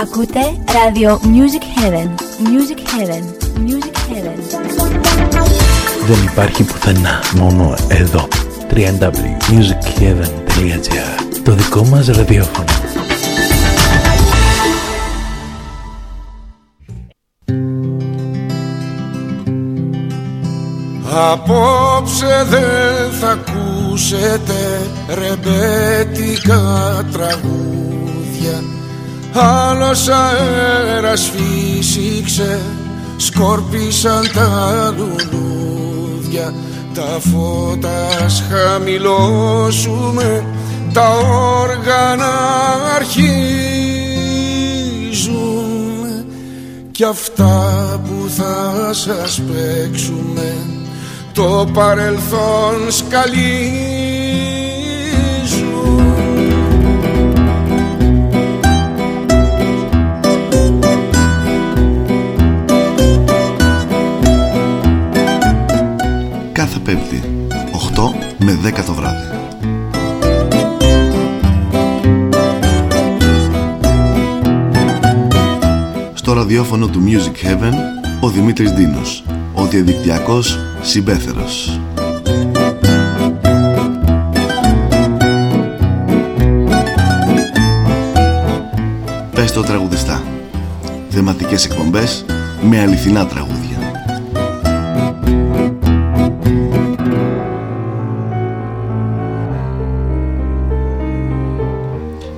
Ακούτε ράδιο Music Heaven. Music Heaven. Music Heaven. Δεν υπάρχει πουθενά, μόνο εδώ. www.musicheaven.gr Το δικό μας ραδιόφωνο. Απόψε δεν θα ακούσετε ρεμπέτικα τραγούδια. Άλλος αέρας φύσηξε, σκόρπισαν τα λουλούδια. Τα φώτα χαμηλώσουμε, τα όργανα αρχίζουν Κι αυτά που θα σας παίξουμε το παρελθόν σκαλίζουν Κάθε Πέμπτη, 8 με 10 το βράδυ. Στο ραδιόφωνο του Music Heaven, ο Δημήτρης Δίνος, ο διαδικτυακός συμπέθερος. Πες το τραγουδιστά. Θεματικές εκπομπές με αληθινά τραγούδια.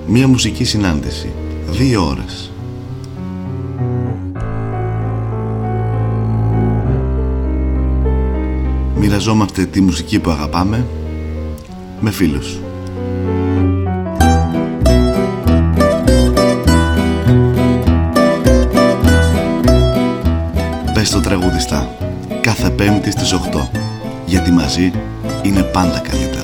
Μία μουσική συνάντηση. Δύο ώρες. Μοιραζόμαστε τη μουσική που αγαπάμε με φίλους. Πες το τραγουδιστά κάθε πέμπτη στις 8 γιατί μαζί είναι πάντα καλύτερα.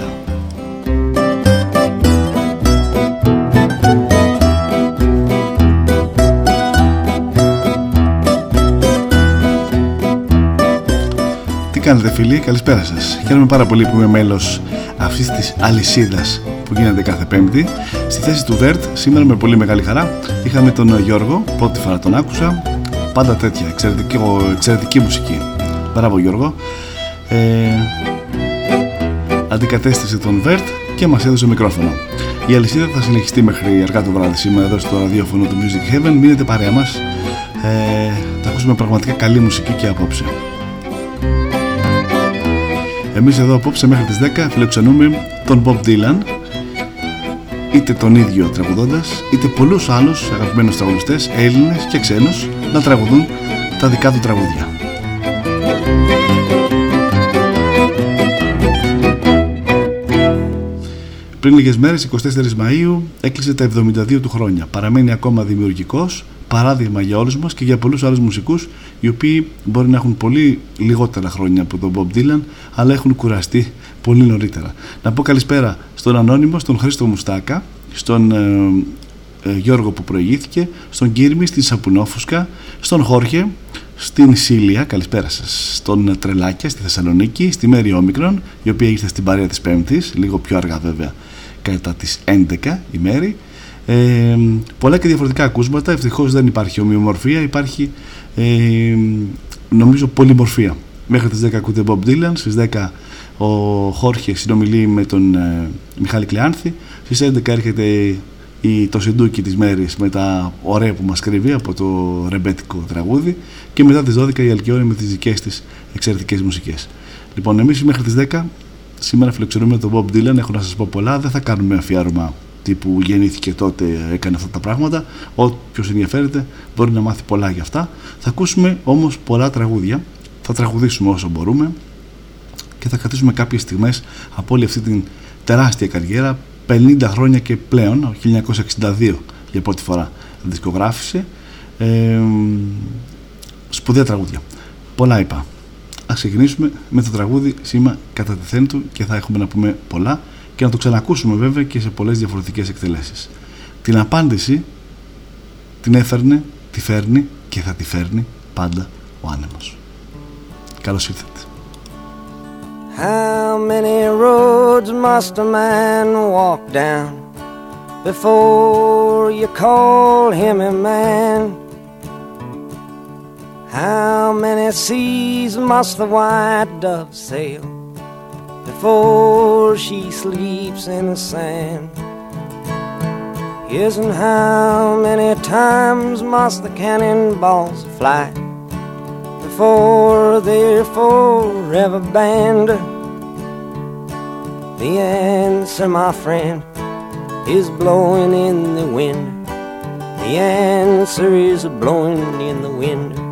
Κάνετε φίλοι, καλησπέρα σας. Χαίρομαι πάρα πολύ που είμαι μέλος αυτής της αλυσίδας που γίνεται κάθε πέμπτη. Στη θέση του Βέρτ, σήμερα με πολύ μεγάλη χαρά, είχαμε τον Γιώργο, πρώτη φορά τον άκουσα. Πάντα τέτοια, εξαιρετική, εξαιρετική μουσική. Μπράβο Γιώργο. Ε, αντικατέστησε τον Βέρτ και μας έδωσε μικρόφωνο. Η αλυσίδα θα συνεχιστεί μέχρι αργά το βράδυ σήμερα εδώ στο ραδιόφωνο του Music Heaven. Μείνετε παρέα μας. Ε, θα ακούσουμε πραγματικά καλή μουσική και απόψε. Εμείς εδώ απόψε μέχρι τις 10 φιλοξενούμε τον Bob Dylan είτε τον ίδιο τραγουδώντας είτε πολλούς άλλους αγαπημένους τραγουδιστές Έλληνες και ξένους να τραγουδούν τα δικά του τραγούδια. Πριν λίγες μέρες, 24 Μαΐου, έκλεισε τα 72 του χρόνια. Παραμένει ακόμα δημιουργικός, παράδειγμα για όλους μας και για πολλούς άλλους μουσικούς οι οποίοι μπορεί να έχουν πολύ λιγότερα χρόνια από τον Bob Dylan αλλά έχουν κουραστεί πολύ νωρίτερα. Να πω καλησπέρα στον Ανώνυμο, στον Χρήστο Μουστάκα, στον ε, ε, Γιώργο που προηγήθηκε, στον Κύρμη, στην Σαπουνόφουσκα, στον Χόρχε, στην Σίλια, καλησπέρα σας, στον Τρελάκια στη Θεσσαλονίκη, στη Μέρη Όμικρον, η οποία ήρθε στην παρέα της Πέμπτης, λίγο πιο αργά βέβαια, κατά τις 11 η Μέρη. Ε, πολλά και διαφορετικά ακούσματα. Ευτυχώς δεν υπάρχει ομοιομορφία, υπάρχει ε, νομίζω πολυμορφία. Μέχρι τις 10 ακούτε Bob Dylan, στις 10 ο Χόρχε συνομιλεί με τον ε, Μιχάλη Κλεάνθη, στις 11 έρχεται η, το σεντούκι της μέρης με τα ωραία που μας κρύβει από το ρεμπέτικο τραγούδι και μετά τις 12 η Αλκιόνη με τις δικές της εξαιρετικές μουσικές. Λοιπόν, εμείς μέχρι τις 10 σήμερα φιλοξενούμε τον Bob Dylan, έχω να σας πω πολλά, δεν θα κάνουμε αφιέρωμα τύπου γεννήθηκε τότε, έκανε αυτά τα πράγματα. Όποιος ενδιαφέρεται μπορεί να μάθει πολλά για αυτά. Θα ακούσουμε όμως πολλά τραγούδια, θα τραγουδήσουμε όσο μπορούμε και θα κρατήσουμε κάποιες στιγμές από όλη αυτή την τεράστια καριέρα 50 χρόνια και πλέον, 1962 για πρώτη φορά δισκογράφησε. Ε, σπουδαία τραγούδια. Πολλά είπα. Ας ξεκινήσουμε με το τραγούδι σήμα κατά τη του και θα έχουμε να πούμε πολλά και να το ξανακούσουμε βέβαια και σε πολλές διαφορετικές εκτελέσεις την απάντηση την έφερνε, τη φέρνει και θα τη φέρνει πάντα ο άνεμος καλώς ήρθατε How many roads must a man walk down before you call him a man? How many seas must the white dove sail before she sleeps in the sand? Yes, and how many times must the cannonballs fly before they're forever banned? The answer, my friend, is blowing in the wind. The answer is blowing in the wind.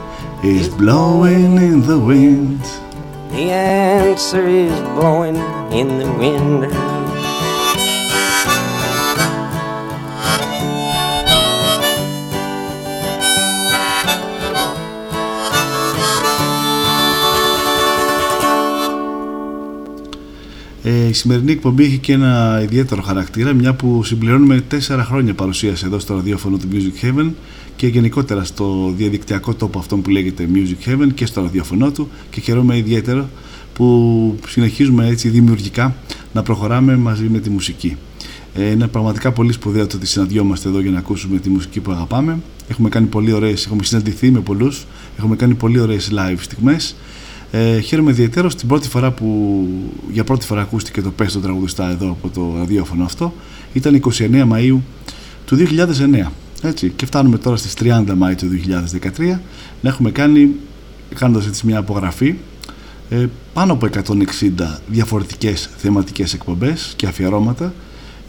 Is blowing in the wind. The answer is blowing in the wind. Ε, η σημερινή εκπομπή έχει και ένα ιδιαίτερο χαρακτήρα, μια που συμπληρώνουμε τέσσερα χρόνια παρουσίαση εδώ στο ραδιόφωνο του Music Heaven και γενικότερα στο διαδικτυακό τόπο αυτό που λέγεται Music Heaven και στο ραδιόφωνο του και χαιρόμαι ιδιαίτερα που συνεχίζουμε έτσι δημιουργικά να προχωράμε μαζί με τη μουσική. Ε, είναι πραγματικά πολύ σπουδαίο το ότι συναντιόμαστε εδώ για να ακούσουμε τη μουσική που αγαπάμε. Έχουμε κάνει πολύ ωραίες, έχουμε συναντηθεί με πολλούς, έχουμε κάνει πολύ ωραίες live στιγμές ε, χαίρομαι ιδιαίτερα την πρώτη φορά που για πρώτη φορά ακούστηκε το Πες το τραγουδιστά εδώ από το ραδιόφωνο αυτό ήταν 29 Μαΐου του 2009 έτσι, και φτάνουμε τώρα στις 30 Μαΐου του 2013 να έχουμε κάνει κάνοντας έτσι μια απογραφή ε, πάνω από 160 διαφορετικές θεματικές εκπομπές και αφιερώματα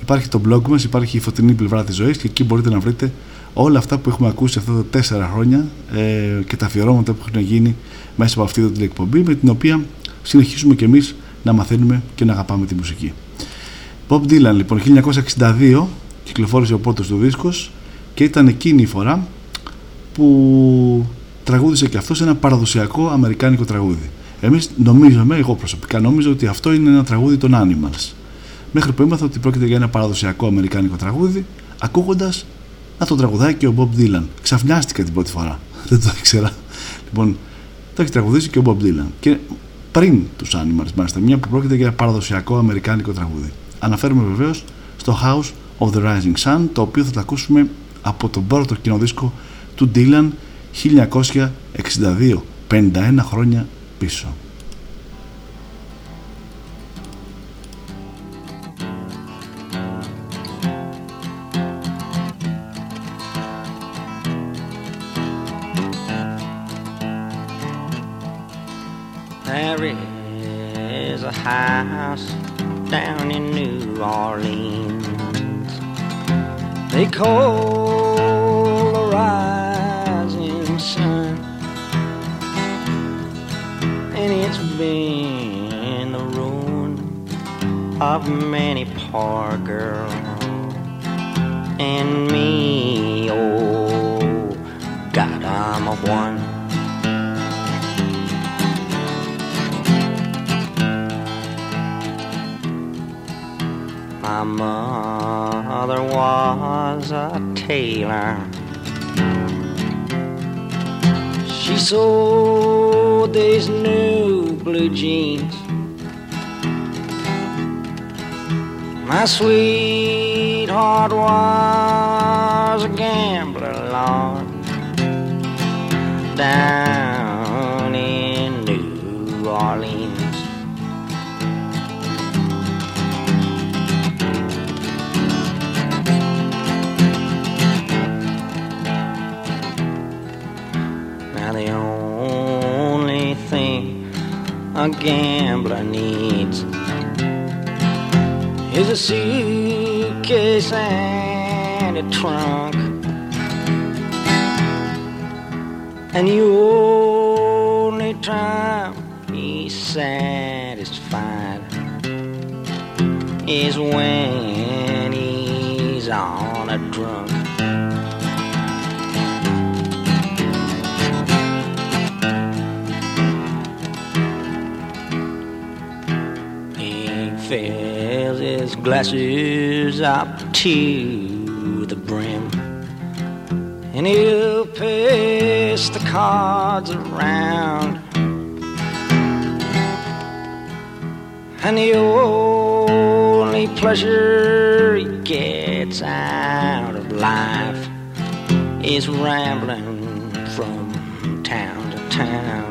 υπάρχει το blog μας, υπάρχει η φωτεινή πλευρά της ζωής και εκεί μπορείτε να βρείτε όλα αυτά που έχουμε ακούσει αυτά τα τέσσερα χρόνια ε, και τα αφιερώματα που έχουν γίνει μέσα από αυτή την εκπομπή με την οποία συνεχίζουμε και εμείς να μαθαίνουμε και να αγαπάμε τη μουσική. Bob Dylan λοιπόν 1962 κυκλοφόρησε ο πρώτος του δίσκος και ήταν εκείνη η φορά που τραγούδισε και αυτός σε ένα παραδοσιακό αμερικάνικο τραγούδι. Εμείς νομίζαμε, εγώ προσωπικά νόμιζα ότι αυτό είναι ένα τραγούδι των Animals. Μέχρι που έμαθα ότι πρόκειται για ένα παραδοσιακό αμερικάνικο τραγούδι, ακούγοντας να το τραγουδάει και ο Bob Dylan. Ξαφνιάστηκα την πρώτη φορά. Δεν το ήξερα. Λοιπόν, το έχει τραγουδίσει και ο Bob Dylan. Και πριν τους Animals, μάλιστα, μια που πρόκειται για παραδοσιακό αμερικάνικο τραγούδι. Αναφέρουμε βεβαίως στο House of the Rising Sun, το οποίο θα το ακούσουμε από τον πρώτο κυνό δίσκο του Dylan 1962, 59 χρόνια πίσω. Of many poor girls. and me. Oh, God, I'm a one. My mother was a tailor. She sold these new blue jeans. My sweetheart was a gambler, Lord, down in New Orleans. Now the only thing a gambler needs a suitcase and a trunk. And the only time he's satisfied is when glasses up to the brim. And he'll pass the cards around. And the only pleasure he gets out of life is rambling from town to town.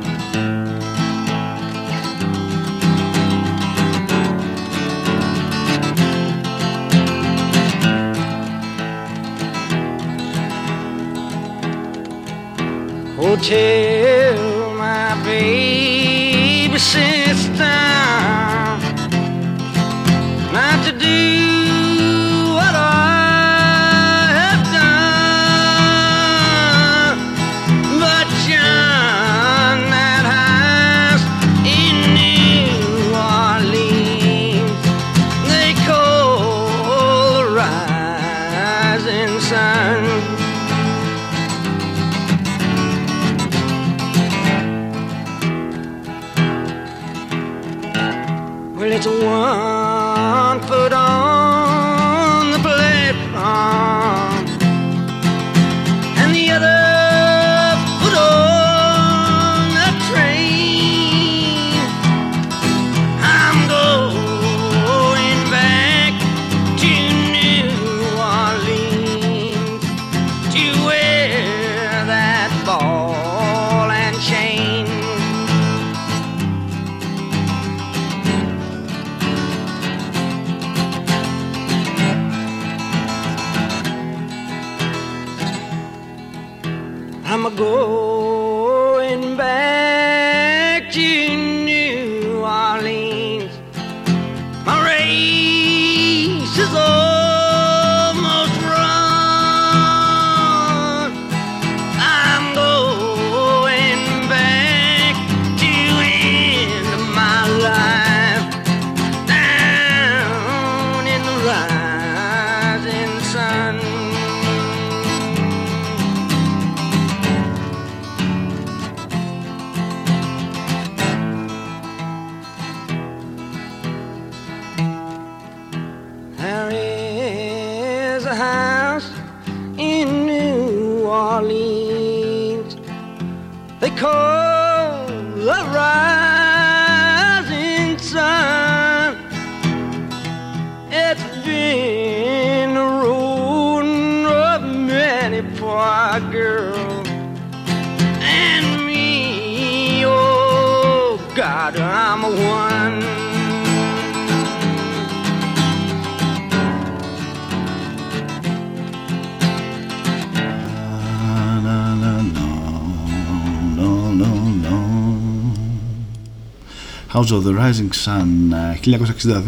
Tell my baby sister House of the Rising Sun ε,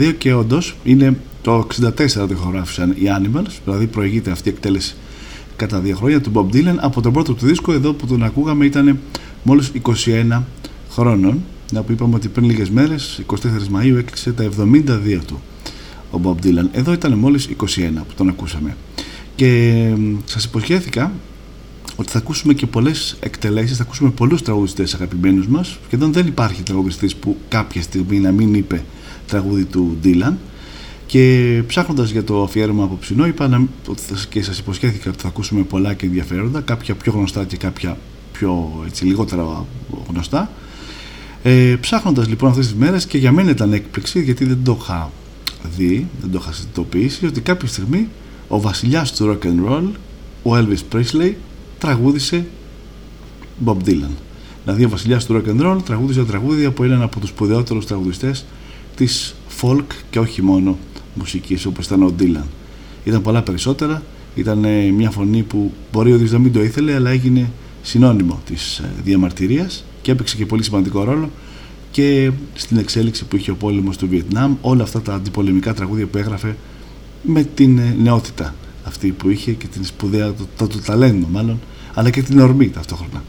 1962 και όντως είναι το 64 το ηχογράφησαν οι Animals, δηλαδή προηγείται αυτή η εκτέλεση κατά δύο χρόνια του Bob Dylan. Από τον πρώτο του δίσκο εδώ που τον ακούγαμε ήταν μόλις 21 χρόνων. Να που είπαμε ότι πριν λίγες μέρες 24 Μαΐου έκλεισε τα 72 του ο Bob Dylan. Εδώ ήταν μόλις 21 που τον ακούσαμε. Και σας υποσχέθηκα ότι θα ακούσουμε και πολλές εκτελέσεις, θα ακούσουμε πολλούς τραγουδιστές αγαπημένους μας. Σχεδόν δεν υπάρχει τραγουδιστής που κάποια στιγμή να μην είπε τραγούδι του Ντίλαν. Και ψάχνοντας για το αφιέρωμα απόψινό είπα να, και σας υποσχέθηκα ότι θα ακούσουμε πολλά και ενδιαφέροντα, κάποια πιο γνωστά και κάποια πιο έτσι, λιγότερα γνωστά. Ε, ψάχνοντας λοιπόν αυτές τις μέρες και για μένα ήταν έκπληξη γιατί δεν το είχα δει, δεν το είχα συνειδητοποιήσει ότι κάποια στιγμή ο βασιλιάς του rock and roll, ο Elvis Presley, τραγούδισε Bob Dylan. Δηλαδή ο βασιλιάς του rock and roll τραγούδισε τραγούδια από έναν από τους σπουδαιότερους τραγουδιστές της folk και όχι μόνο μουσικής όπως ήταν ο Dylan. Ήταν πολλά περισσότερα, ήταν μια φωνή που μπορεί ο να μην το ήθελε αλλά έγινε συνώνυμο της ε, διαμαρτυρίας και έπαιξε και πολύ σημαντικό ρόλο και στην εξέλιξη που είχε ο πόλεμος του Βιετνάμ όλα αυτά τα αντιπολεμικά τραγούδια που έγραφε με την ε, νεότητα αυτή που είχε και την σπουδαία, το, το, το ταλέντο μάλλον αλλά και την ορμή ταυτόχρονα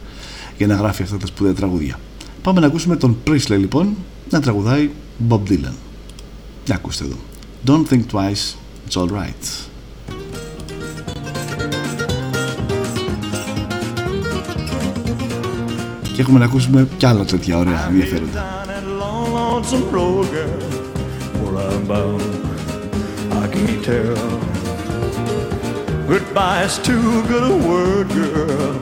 για να γράφει αυτά τα σπουδαία τραγούδια. Πάμε να ακούσουμε τον Presley λοιπόν να τραγουδάει Bob Dylan. Για ακούστε εδώ. Don't think twice, it's alright. Και έχουμε να ακούσουμε κι άλλα τέτοια ωραία ενδιαφέροντα. Goodbye's too good a word, girl.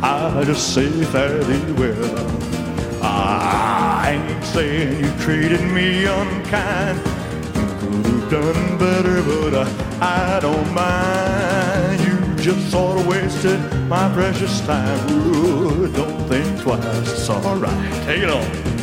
I just say fairly well. I ain't saying you treated me unkind. You could have done better, but I, I don't mind. You just sort of wasted my precious time. Ooh, don't think twice, it's alright. Take it on.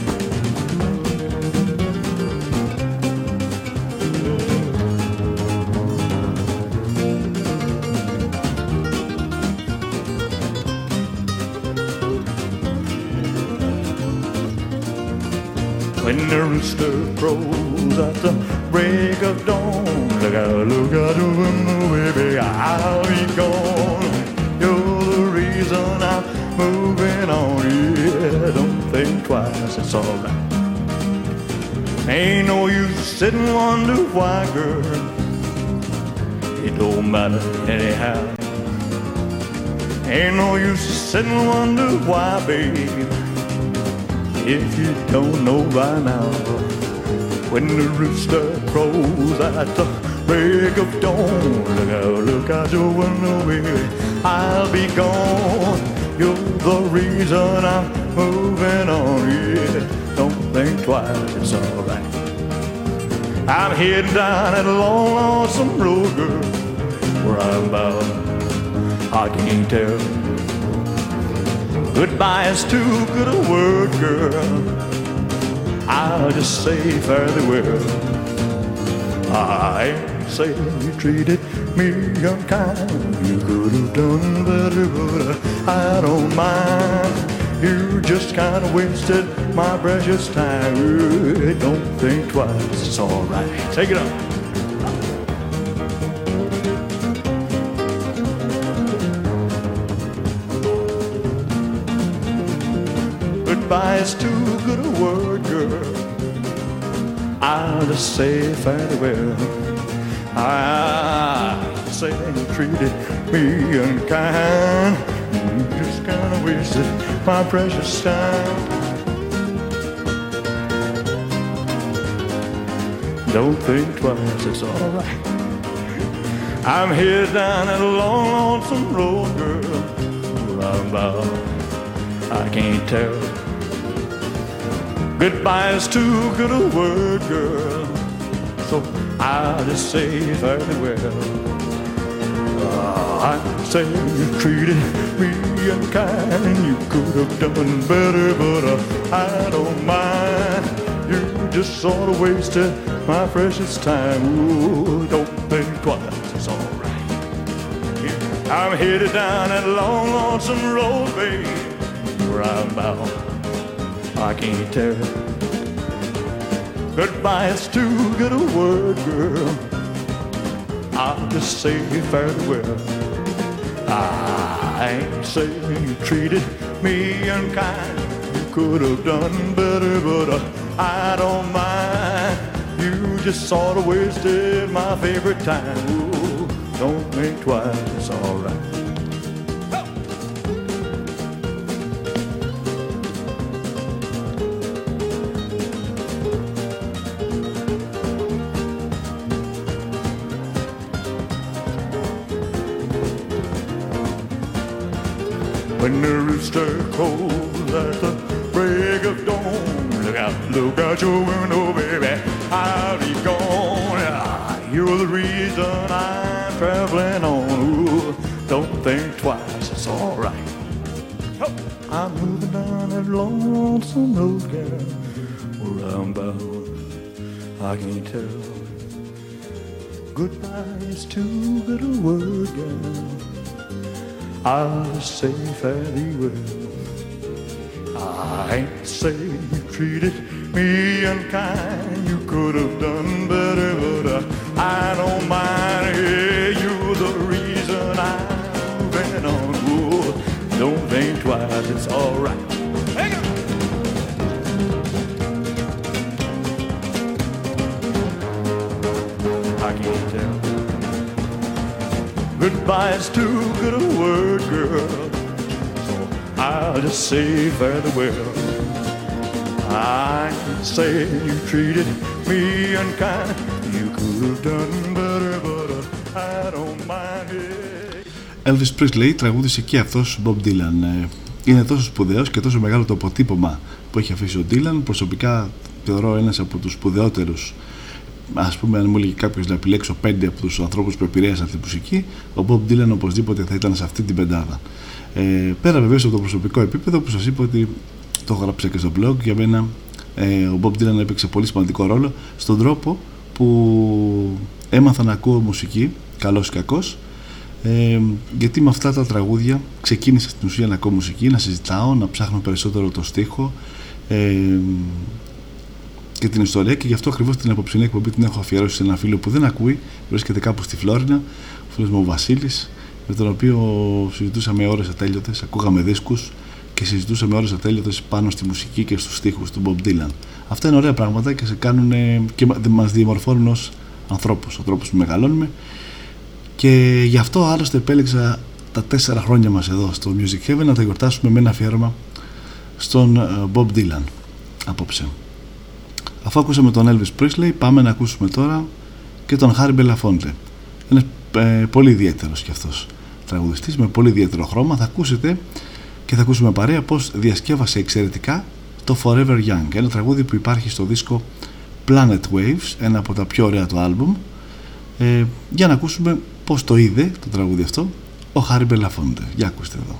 The rooster crows at the break of dawn, look out, look out the window, baby, I'll be gone. You're the reason I'm moving on, yeah, don't think twice, it's alright. Ain't no use sitting wonder why, girl, it don't matter anyhow. Ain't no use sitting wonder why, baby if you don't know by now. When the rooster crows at the break of dawn, look out, look out your window, baby, I'll be gone. You're the reason I'm moving on, yeah. Don't think twice, it's alright. I'm heading down that long, lonesome road, girl, where I'm bound. I can't tell. Goodbye is too good a word, girl. I'll just say fairly well. I ain't you treated me unkind. You could have done better, but I don't mind. You just kind of wasted my precious time. Don't think twice, it's alright. Take it on. Goodbye is too good a word, girl. I'll ah, just say fairly well. I say you treated me unkind. You just kind of wasted my precious time. Don't think twice, it's alright. I'm here down that long, lonesome road, girl. I'm bound. I can't tell. Goodbye is too good a word, girl. So I'll just say fairly well. Ah, I say you treated me unkind. You could have done better, but uh, I don't mind. You just sort of wasted my precious time. Ooh, don't think twice, it's alright. I'm headed down that long, lonesome road, babe, where I'm bound. I can't tell. Goodbye is too good a word, girl. I'll just say fairly well. I ain't saying you treated me unkind. You could have done better, but uh, I don't mind. You just sort of wasted my favorite time. Ooh, don't think twice, alright. Look your window, baby, I'll be gone. You're the reason I'm traveling on. Ooh, don't think twice, it's alright. I'm moving down that lonesome road, girl, where I'm bound. I can't tell. Goodbye is too good a word, girl. I'll say fare thee well. I ain't say you treated I'll just say farewell. I can say you treated me unkind. You could have done better, but uh, I don't mind it. Elvis Presley τραγούδισε και αυτός Bob Dylan. Ε, Είναι τόσο σπουδαίος και τόσο μεγάλο το αποτύπωμα που έχει αφήσει ο Dylan. Προσωπικά θεωρώ ένας από τους σπουδαιότερους ας πούμε αν μου έλεγε κάποιος να επιλέξω πέντε από τους ανθρώπους που επηρέασαν τη μουσική ο Bob Dylan οπωσδήποτε θα ήταν σε αυτή την πεντάδα ε, πέρα βεβαίως από το προσωπικό επίπεδο που σας είπα ότι το έγραψα και στο blog για μένα ε, ο Bob Dylan έπαιξε πολύ σημαντικό ρόλο στον τρόπο που έμαθα να ακούω μουσική καλός ή κακός ε, γιατί με αυτά τα τραγούδια ξεκίνησα στην ουσία να ακούω μουσική να συζητάω, να ψάχνω περισσότερο το στίχο ε, και την ιστορία και γι' αυτό ακριβώς την απόψινή εκπομπή την έχω αφιερώσει σε ένα φίλο που δεν ακούει, βρίσκεται κάπου στη Φλόρινα, ο φίλος μου ο Βασίλης, με τον οποίο συζητούσαμε ώρες ατέλειωτες, ακούγαμε δίσκους και συζητούσαμε ώρες ατέλειωτες πάνω στη μουσική και στους στίχους του Bob Dylan. Αυτά είναι ωραία πράγματα και σε κάνουν και μα διαμορφώνουν ως ανθρώπους, ο τρόπο που μεγαλώνουμε. Και γι' αυτό άλλωστε επέλεξα τα τέσσερα χρόνια μας εδώ στο Music Heaven να τα γιορτάσουμε με ένα αφιέρωμα στον Bob Dylan απόψε. Αφού ακούσαμε τον Elvis Presley, πάμε να ακούσουμε τώρα και τον Harry Belafonte. Είναι ε, πολύ ιδιαίτερος κι αυτός τραγουδιστής, με πολύ ιδιαίτερο χρώμα. Θα ακούσετε και θα ακούσουμε παρέα πώς διασκεύασε εξαιρετικά το Forever Young, ένα τραγούδι που υπάρχει στο δίσκο Planet Waves, ένα από τα πιο ωραία του άλμπουμ. Ε, για να ακούσουμε πώς το είδε το τραγούδι αυτό ο Harry Belafonte. Για ακούστε εδώ.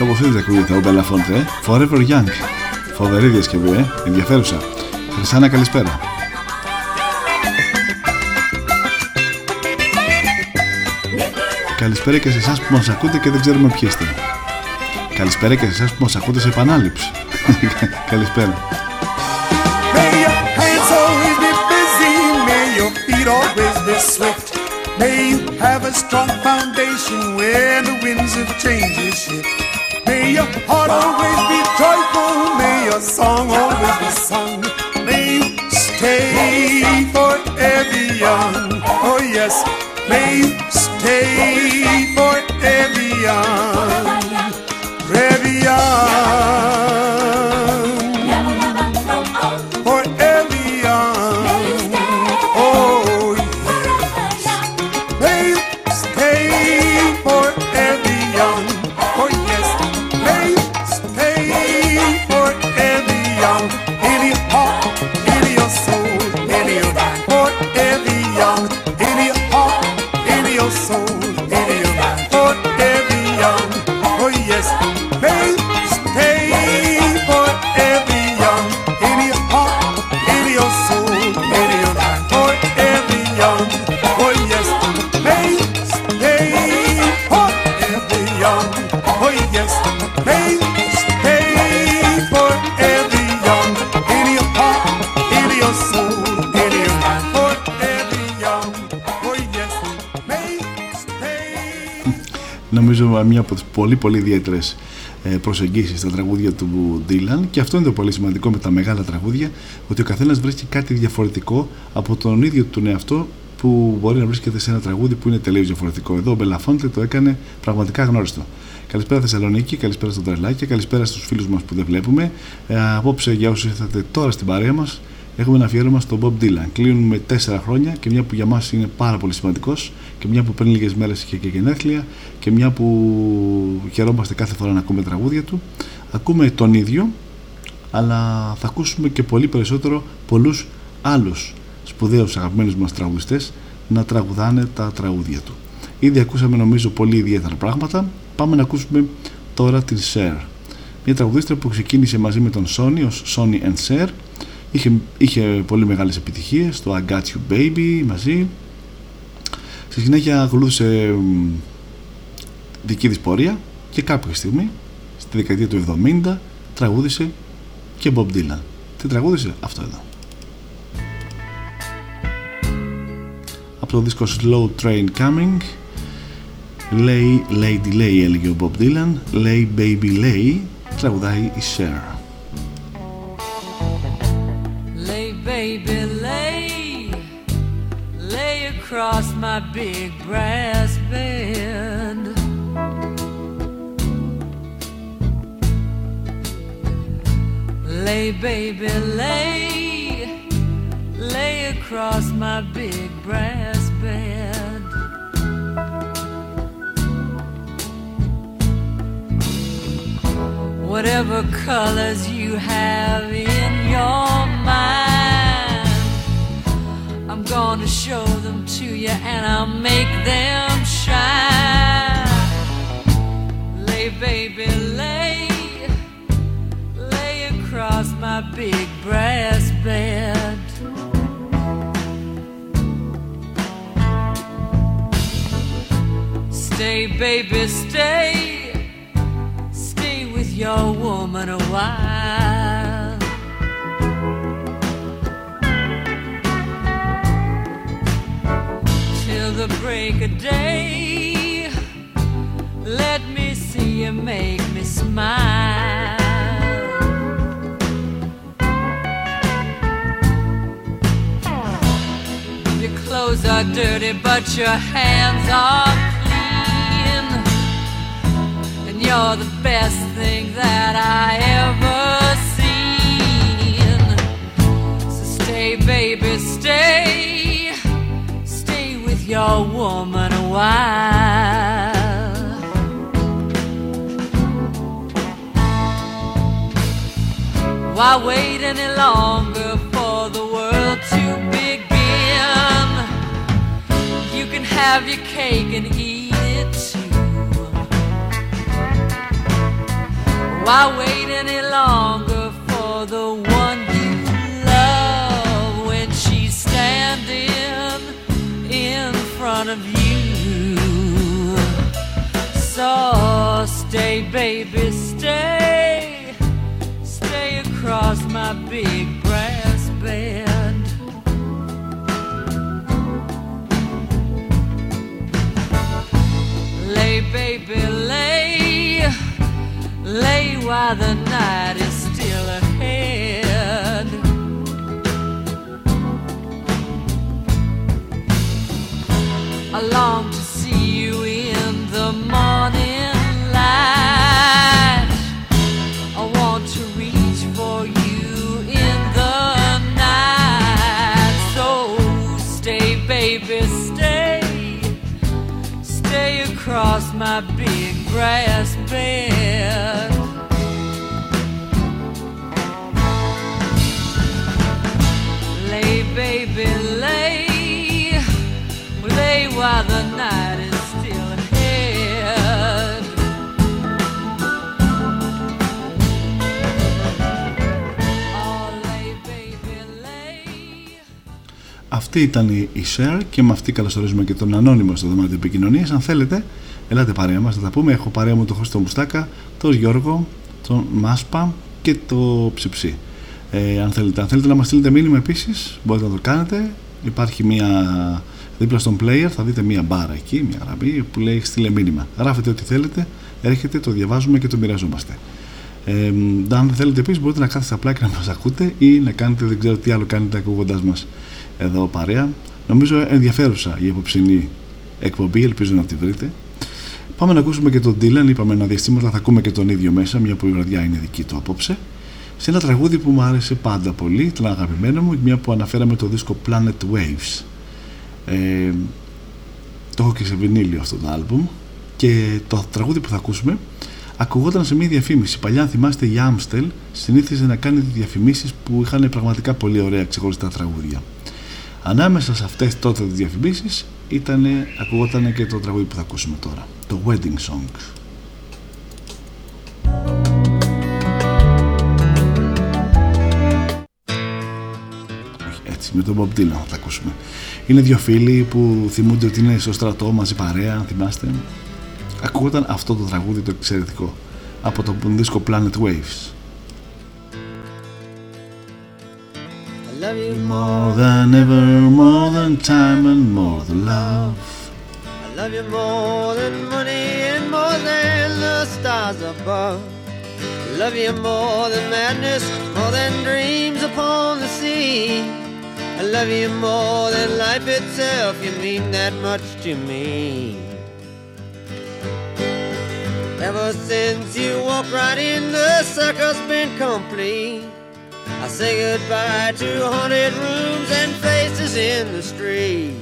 Κάπως έτσι ακούγεται ο Μπελαφόντε, ε; Forever Young. Φοβερή διασκευή, ε; ενδιαφέρουσα. Χρυσάνα, καλησπέρα. Καλησπέρα και σε εσάς που μας ακούτε και δεν ξέρουμε ποιοι είστε. Καλησπέρα και σε εσάς που μας ακούτε σε επανάληψη. καλησπέρα. Πολύ πολύ ιδιαίτερες ε, προσεγγίσεις στα τραγούδια του Dylan και αυτό είναι το πολύ σημαντικό με τα μεγάλα τραγούδια ότι ο καθένας βρίσκει κάτι διαφορετικό από τον ίδιο του εαυτό που μπορεί να βρίσκεται σε ένα τραγούδι που είναι τελείως διαφορετικό. Εδώ ο Μπελαφόντε το έκανε πραγματικά γνώριστο. Καλησπέρα Θεσσαλονίκη, καλησπέρα στο Τρελάκι, καλησπέρα στους φίλους μας που δεν βλέπουμε. Ε, απόψε για όσους ήρθατε τώρα στην παρέα μας έχουμε ένα αφιέρωμα στον Bob Dylan. Κλείνουμε τέσσερα χρόνια και μια που για μας είναι πάρα πολύ σημαντικός και μια που πριν λίγες μέρες είχε και γενέθλια και μια που χαιρόμαστε κάθε φορά να ακούμε τραγούδια του. Ακούμε τον ίδιο, αλλά θα ακούσουμε και πολύ περισσότερο πολλούς άλλους σπουδαίους αγαπημένους μας τραγουδιστές να τραγουδάνε τα τραγούδια του. Ήδη ακούσαμε νομίζω πολύ ιδιαίτερα πράγματα. Πάμε να ακούσουμε τώρα την Cher. Μια τραγουδίστρια που ξεκίνησε μαζί με τον Sony ως Sony and Cher. Είχε, είχε πολύ μεγάλες επιτυχίες στο I Got You Baby μαζί. Στη συνέχεια ακολούθησε μ, δική της πορεία και κάποια στιγμή στη δεκαετία του 70 τραγούδισε και Bob Dylan. Τι τραγούδισε αυτό εδώ. Από το δίσκο Slow Train Coming Lay, Lady Lay έλεγε ο Bob Dylan Lay Baby Lay τραγουδάει η Cher Lay, baby, lay, lay across my big brass bed. Lay, baby, lay, lay across my big brass bed. Whatever colors you have in your mind, I'm gonna show them to you and I'll make them shine. Lay, baby, lay, across my big brass bed. Stay, baby, stay, stay with your woman a while. Till the break of day, let me see you make me smile. Clothes are dirty, but your hands are clean. And you're the best thing that I ever seen. So stay, baby, stay. Stay with your woman a while. Why wait any longer have your cake and eat it too. Why wait any longer for the one you love when she's standing in front of you? So stay, baby, stay, stay across my big brass band. Baby, lay, lay while the night is still ahead. I long big brass bed. Lay, baby, lay. Lay while the night is still ahead. Oh, lay, baby, lay. Αυτή ήταν η η Share και με αυτή καλωσορίζουμε και τον Ανώνυμο στο δωμάτιο επικοινωνίας. Αν θέλετε, ελάτε παρέα μας, θα τα πούμε. Έχω παρέα μου τον Χρήστο Μουστάκα, τον Γιώργο, τον Μάσπα και το Ψιψί. Ε, αν, θέλετε. αν θέλετε να μας στείλετε μήνυμα επίσης, μπορείτε να το κάνετε. Υπάρχει μια δίπλα στον player, θα δείτε μια μπάρα εκεί, μια γραμμή που λέει στείλε μήνυμα. Γράφετε ό,τι θέλετε, έρχεται, το διαβάζουμε και το μοιραζόμαστε. Ε, αν δεν θέλετε επίσης, μπορείτε να κάθεστε απλά και να μας ακούτε ή να κάνετε, δεν ξέρω τι άλλο κάνετε ακούγοντάς μας εδώ παρέα. Νομίζω ενδιαφέρουσα η απόψινή εκπομπή, ελπίζω να τη βρείτε. Πάμε να ακούσουμε και τον Dylan. Είπαμε ένα διαστήματα θα ακούμε και τον ίδιο μέσα, μια που η βραδιά είναι δική του απόψε. Σε ένα τραγούδι που μου άρεσε πάντα πολύ, τον αγαπημένο μου, μια που αναφέραμε το δίσκο Planet Waves. Ε, το έχω και σε βινίλιο αυτό το άλμπουμ και το τραγούδι που θα ακούσουμε ακουγόταν σε μια διαφήμιση. Παλιά, αν θυμάστε, η Amstel συνήθιζε να κάνει διαφημίσεις που είχαν πραγματικά πολύ ωραία ξεχωριστά τραγούδια. Ανάμεσα σε αυτές τότε τις διαφημίσεις ήταν, ακουγόταν και το τραγούδι που θα ακούσουμε τώρα. Το Wedding Song. Όχι, Έτσι, με τον Bob Dylan θα τα ακούσουμε. Είναι δύο φίλοι που θυμούνται ότι είναι στο στρατό μαζί παρέα, αν θυμάστε. Ακούγονταν αυτό το τραγούδι το εξαιρετικό από το δίσκο Planet Waves. Love you More than ever, more than time and more than love. I love you more than money and more than the stars above. I love you more than madness, more than dreams upon the sea. I love you more than life itself, you mean that much to me. Ever since you walked right in, the circle's been complete. I say goodbye to haunted rooms and faces in the street.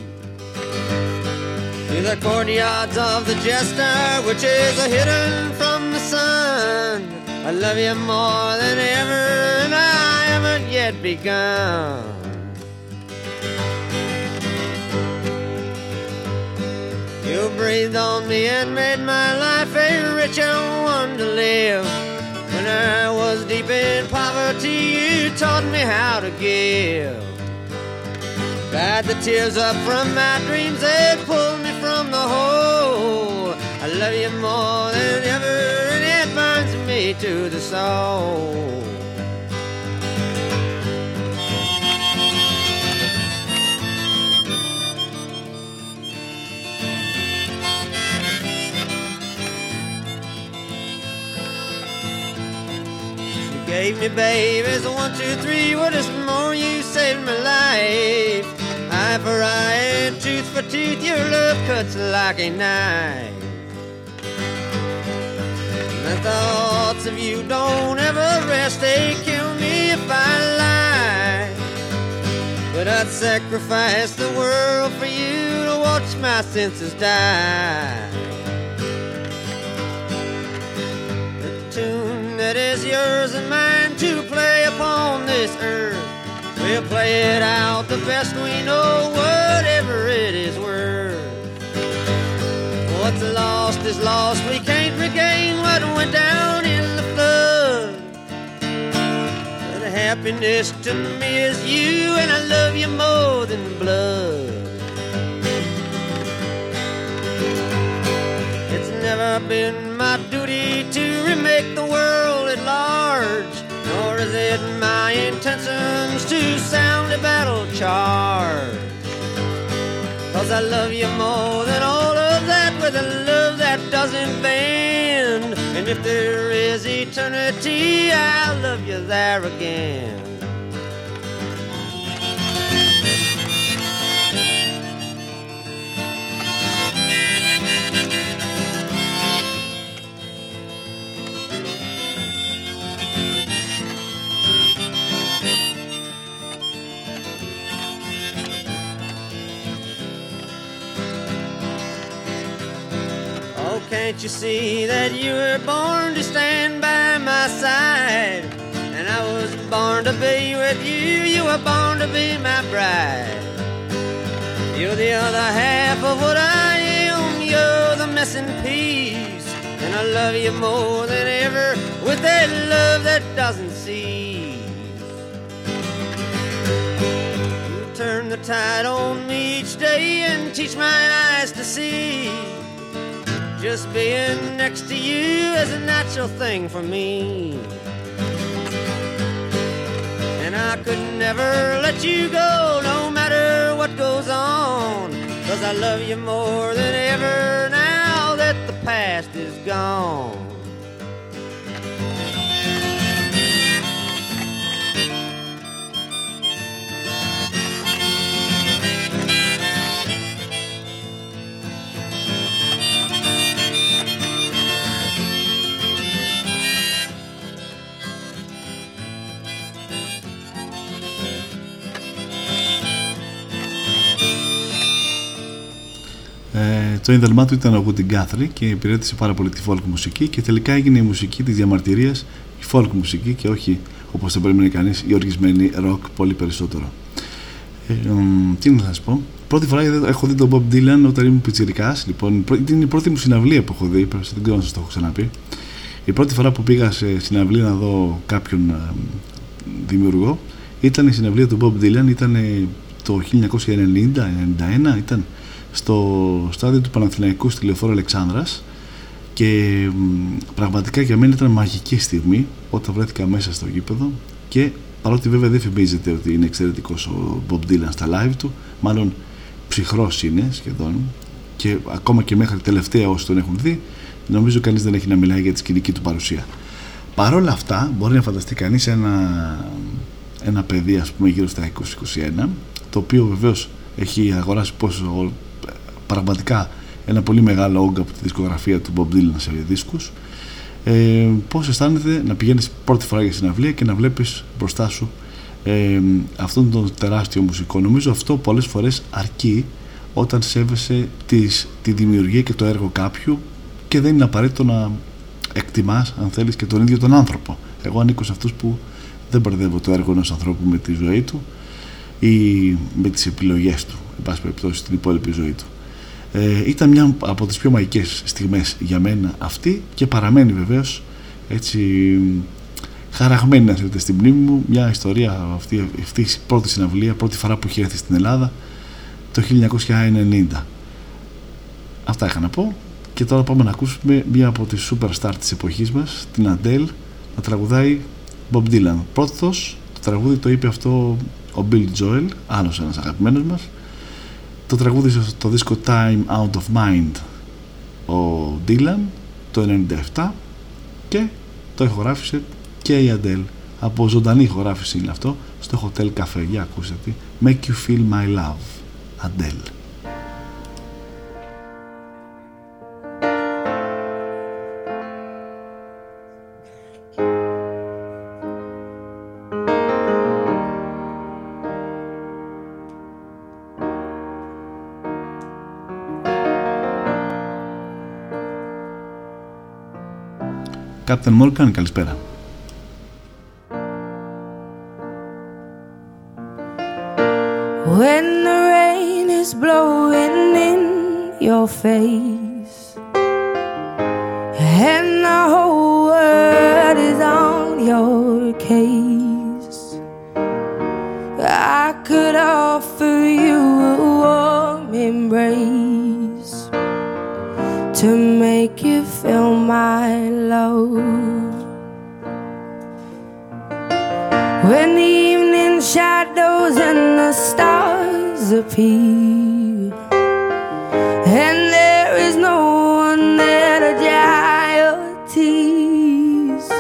To the courtyards of the jester, which is hidden from the sun. I love you more than ever, and I haven't yet begun. You breathed on me and made my life a richer one to live. I was deep in poverty, you taught me how to give. Dried the tears up from my dreams, they pulled me from the hole. I love you more than ever, and it binds me to the soul. Gave me babies, one, two, three. What is more, you saved my life. Eye for eye and tooth for tooth, your love cuts like a knife. The thoughts of you don't ever rest, they kill me if I lie. But I'd sacrifice the world for you to watch my senses die. Is yours and mine to play upon this earth. We'll play it out the best we know, whatever it is worth. What's lost is lost, we can't regain what went down in the flood. But happiness to me is you, and I love you more than blood. It's never been duty to remake the world at large, nor is it my intentions to sound a battle charge. Cause I love you more than all of that with a love that doesn't bend. And if there is eternity, I'll love you there again. Can't you see that you were born to stand by my side? And I was born to be with you, you were born to be my bride. You're the other half of what I am, you're the missing piece. And I love you more than ever with that love that doesn't cease. You turn the tide on me each day and teach my eyes to see. Just being next to you is a natural thing for me. And I could never let you go, no matter what goes on. Cause I love you more than ever now that the past is gone. Ε, το ένδελμά του ήταν ο την Guthrie και υπηρέτησε πάρα πολύ τη folk μουσική και τελικά έγινε η μουσική της διαμαρτυρίας η folk μουσική και όχι όπως το περίμενε κανείς η οργισμένη rock πολύ περισσότερο. Ε, μ, τι να σας πω. Πρώτη φορά έχω δει τον Bob Dylan όταν ήμουν πιτσιρικάς. Λοιπόν, είναι η πρώτη μου συναυλία που έχω δει, πρέπει δεν ξέρω αν σας το έχω ξαναπεί. Η πρώτη φορά που πήγα σε συναυλία να δω κάποιον ε, δημιουργό ήταν η συναυλία του Bob Dylan, ήταν ε, το 1990-91, ήταν στο στάδιο του Παναθηναϊκού στη Λεωφόρο Αλεξάνδρας και μ, πραγματικά για μένα ήταν μαγική στιγμή όταν βρέθηκα μέσα στο γήπεδο και παρότι βέβαια δεν φημίζεται ότι είναι εξαιρετικός ο Bob Dylan στα live του μάλλον ψυχρός είναι σχεδόν και ακόμα και μέχρι τελευταία όσοι τον έχουν δει νομίζω κανείς δεν έχει να μιλάει για τη σκηνική του παρουσία. Παρ' όλα αυτά μπορεί να φανταστεί κανείς ένα, ένα παιδί ας πούμε γύρω στα 20-21 το οποίο βεβαίως έχει αγοράσει πόσο πραγματικά ένα πολύ μεγάλο όγκο από τη δισκογραφία του Bob Dylan σε δίσκους. Ε, πώς αισθάνεται να πηγαίνεις πρώτη φορά για συναυλία και να βλέπεις μπροστά σου ε, αυτόν τον τεράστιο μουσικό. Νομίζω αυτό πολλές φορές αρκεί όταν σέβεσαι τις, τη δημιουργία και το έργο κάποιου και δεν είναι απαραίτητο να εκτιμάς αν θέλεις και τον ίδιο τον άνθρωπο. Εγώ ανήκω σε αυτούς που δεν μπερδεύω το έργο ενός ανθρώπου με τη ζωή του ή με τις επιλογές του εν πάση περιπτώσει στην υπόλοιπη ζωή του ε, ήταν μια από τις πιο μαγικές στιγμές για μένα αυτή και παραμένει βεβαίως έτσι χαραγμένη να θέλετε στην μνήμη μου. Μια ιστορία αυτή, αυτή η πρώτη συναυλία πρώτη φορά που είχε έρθει στην Ελλάδα το 1990 αυτά είχα να πω και τώρα πάμε να ακούσουμε μια από τις superstar της εποχής μας την Adele να τραγουδάει Bob Dylan. Πρώτος το τραγούδι το είπε αυτό ο Bill Joel άλλος ένας αγαπημένος μας το τραγούδισε στο δίσκο Time Out of Mind ο Dylan το 97 και το ηχογράφησε και η Adele. Από ζωντανή ηχογράφηση είναι αυτό στο Hotel Cafe. Για ακούσατε Make You Feel My Love Adele Captain Morgan, καλησπέρα. When the rain is blowing in your face and the whole world is on your case, to make you feel my love. When the evening shadows and the stars appear, and there is no one there to dry your tears,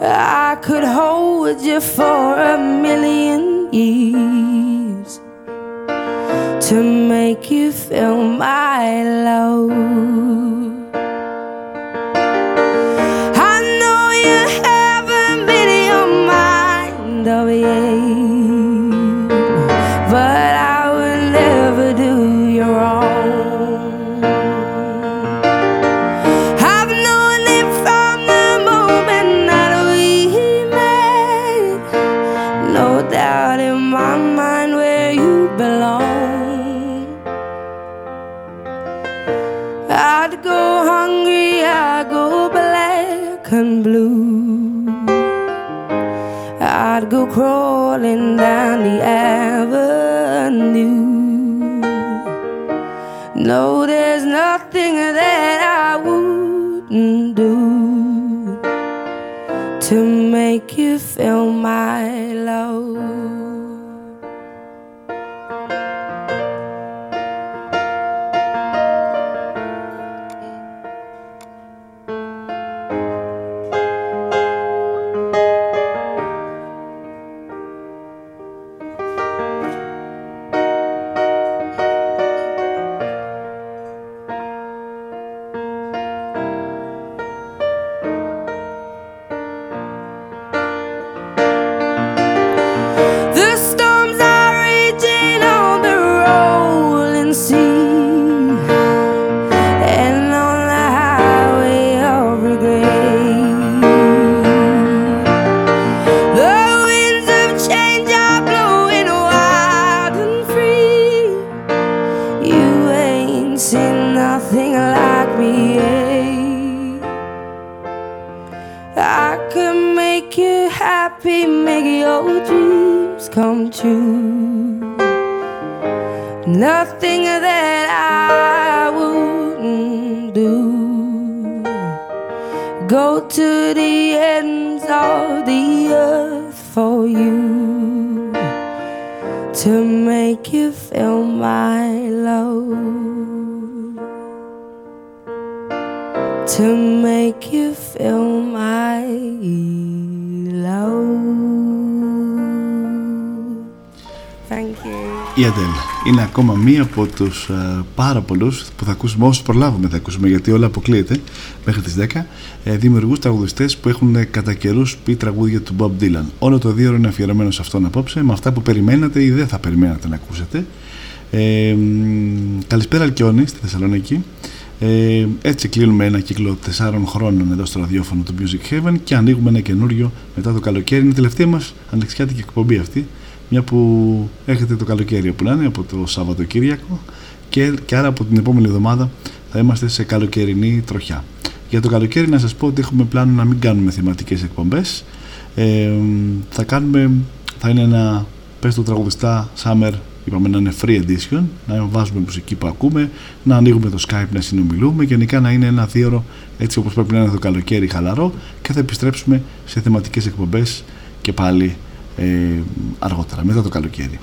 I could hold you for a million years to make you feel my love. Crawling down the avenue. No, there's nothing that I wouldn't do to make you feel my love. Nothing that I wouldn't do. Go to the ends of the earth for you to make you feel my love. To make you feel my love. Thank you. Adele είναι ακόμα μία από τους ε, πάρα πολλούς που θα ακούσουμε όσους προλάβουμε θα ακούσουμε γιατί όλα αποκλείεται μέχρι τις 10 ε, δημιουργούς τραγουδιστές που έχουν ε, κατά καιρούς πει τραγούδια του Bob Dylan. Όλο το δύο είναι αφιερωμένο σε αυτόν απόψε με αυτά που περιμένατε ή δεν θα περιμένατε να ακούσετε. Ε, μ, καλησπέρα Αλκιόνη στη Θεσσαλονίκη. Ε, έτσι κλείνουμε ένα κύκλο 4 χρόνων εδώ στο ραδιόφωνο του Music Heaven και ανοίγουμε ένα καινούριο μετά το καλοκαίρι. Είναι η τελευταία μας ανοιξιάτικη εκπομπή αυτή μια που έρχεται το καλοκαίρι όπου να είναι από το Σαββατοκύριακο και, και άρα από την επόμενη εβδομάδα θα είμαστε σε καλοκαιρινή τροχιά. Για το καλοκαίρι να σας πω ότι έχουμε πλάνο να μην κάνουμε θεματικές εκπομπές ε, θα κάνουμε θα είναι ένα πες το τραγουδιστά Summer είπαμε να είναι free edition να βάζουμε μουσική που ακούμε να ανοίγουμε το Skype να συνομιλούμε γενικά να είναι ένα δύο έτσι όπως πρέπει να είναι το καλοκαίρι χαλαρό και θα επιστρέψουμε σε θεματικές εκπομπές και πάλι ε, αργότερα, μετά το καλοκαίρι.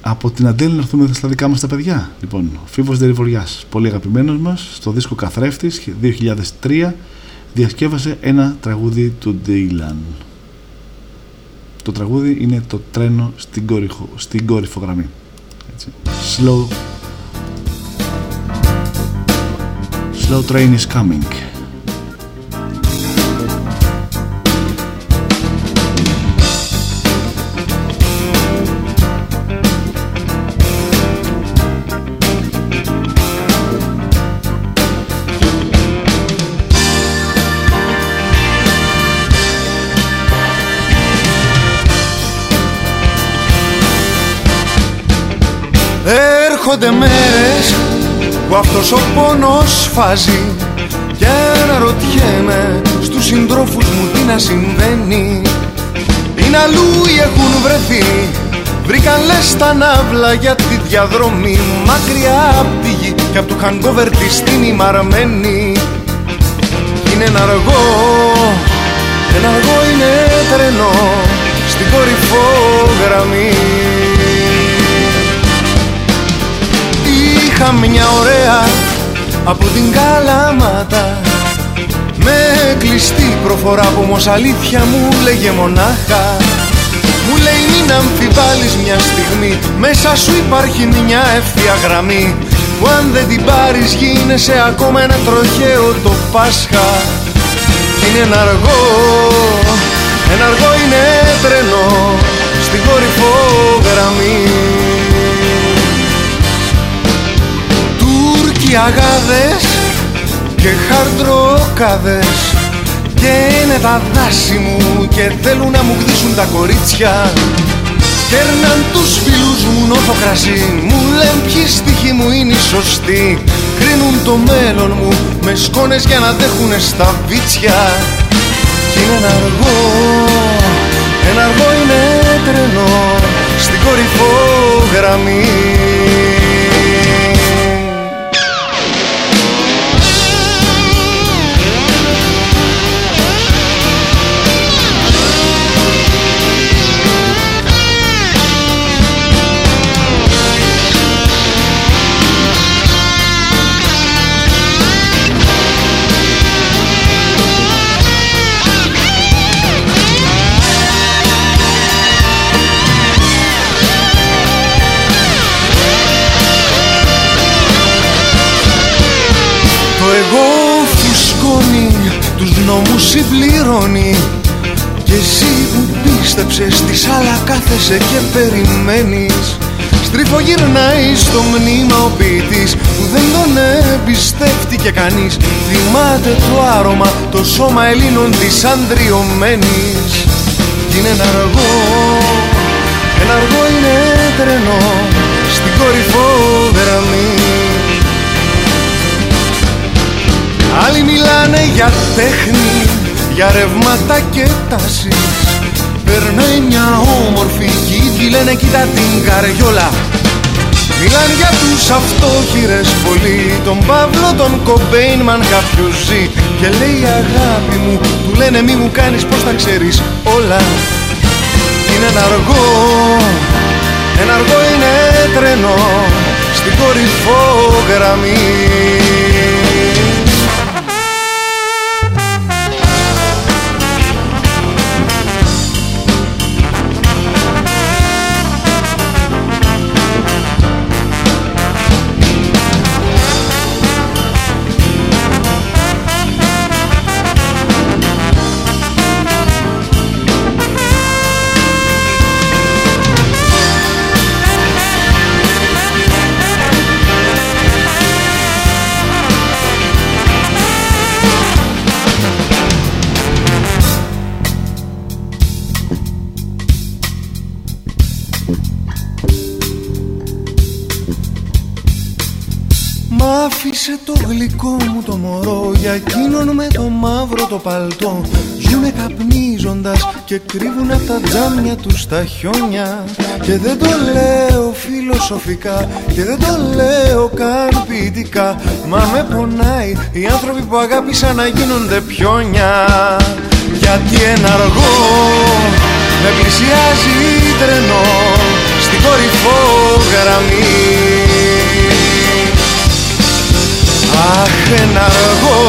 Από την Αντέλη να έρθουμε στα δικά μας τα παιδιά. Λοιπόν, ο Φίβος Δερυβοριάς, πολύ αγαπημένος μας, στο δίσκο Καθρέφτης 2003 διασκεύασε ένα τραγούδι του Dylan. Το τραγούδι είναι το τρένο στην, κορυφο, στην κορυφογραμμή. Έτσι. Slow Slow train is coming. Έρχονται μέρες που αυτός ο πόνος φάζει Και αναρωτιέμαι στους συντρόφους μου τι να συμβαίνει. Είναι αλλού ή έχουν βρεθεί Βρήκαν λες τα ναύλα για τη διαδρομή Μακριά απ' τη γη και απ' του hangover της την ημαρμένη Είναι ένα αργό, ένα αργό είναι τρενό Στην κορυφό γραμμή Είχα μια ωραία από την Καλαμάτα. Με κλειστή προφορά που όμως αλήθεια μου λέγε μονάχα. Μου λέει μην αμφιβάλλεις μια στιγμή Μέσα σου υπάρχει μια ευθεία γραμμή. Που αν δεν την πάρεις γίνεσαι ακόμα ένα τροχαίο το Πάσχα Κι είναι ένα αργό, ένα αργό είναι τρένο Στην κορυφό γραμμή αγάδες και χαρτροκάδες Και είναι τα δάση μου και θέλουν να μου γδίσουν τα κορίτσια. Κέρναν τους φίλους μου νόθο κρασί Μου λένε ποιοι στοιχοί μου είναι οι σωστοί. Κρίνουν το μέλλον μου με σκόνες για να δέχουνε στα βίτσια. Κι είναι ένα αργό, ένα αργό είναι τρενό Στην κορυφό γραμμή συμπληρώνει Και εσύ που πίστεψες της άλλα κάθεσαι και περιμένεις. Στριφογυρνάει στο μνήμα ο ποιητής που δεν τον εμπιστεύτηκε κανείς. Θυμάται το άρωμα, το σώμα Ελλήνων της ανδριωμένης. Κι είναι ένα αργό, ένα αργό είναι τρενό στην κορυφό γραμμή Άλλοι μιλάνε για τέχνη, για ρεύματα και τάσεις. Περνάει μια όμορφη και λένε κοίτα την καριόλα Μιλάν για τους αυτόχειρες πολύ Τον Παύλο, τον Κομπέιν, μαν κάποιος ζει. Και λέει αγάπη μου, του λένε μη μου κάνεις πως τα ξέρεις όλα Είναι ένα αργό, ένα αργό είναι τρένο Στην κορυφό γραμμή γλυκό μου το μωρό Για εκείνον με το μαύρο το παλτό. Ζουνε καπνίζοντας και κρύβουν απ' τα τζάμια τους τα χιόνια. Και δεν το λέω φιλοσοφικά Και δεν το λέω καν ποιητικά Μα με πονάει οι άνθρωποι που αγάπησαν να γίνονται πιόνια. Γιατί ένα αργό με πλησιάζει τρενό Στην κορυφό γραμμή Αχ ένα αργό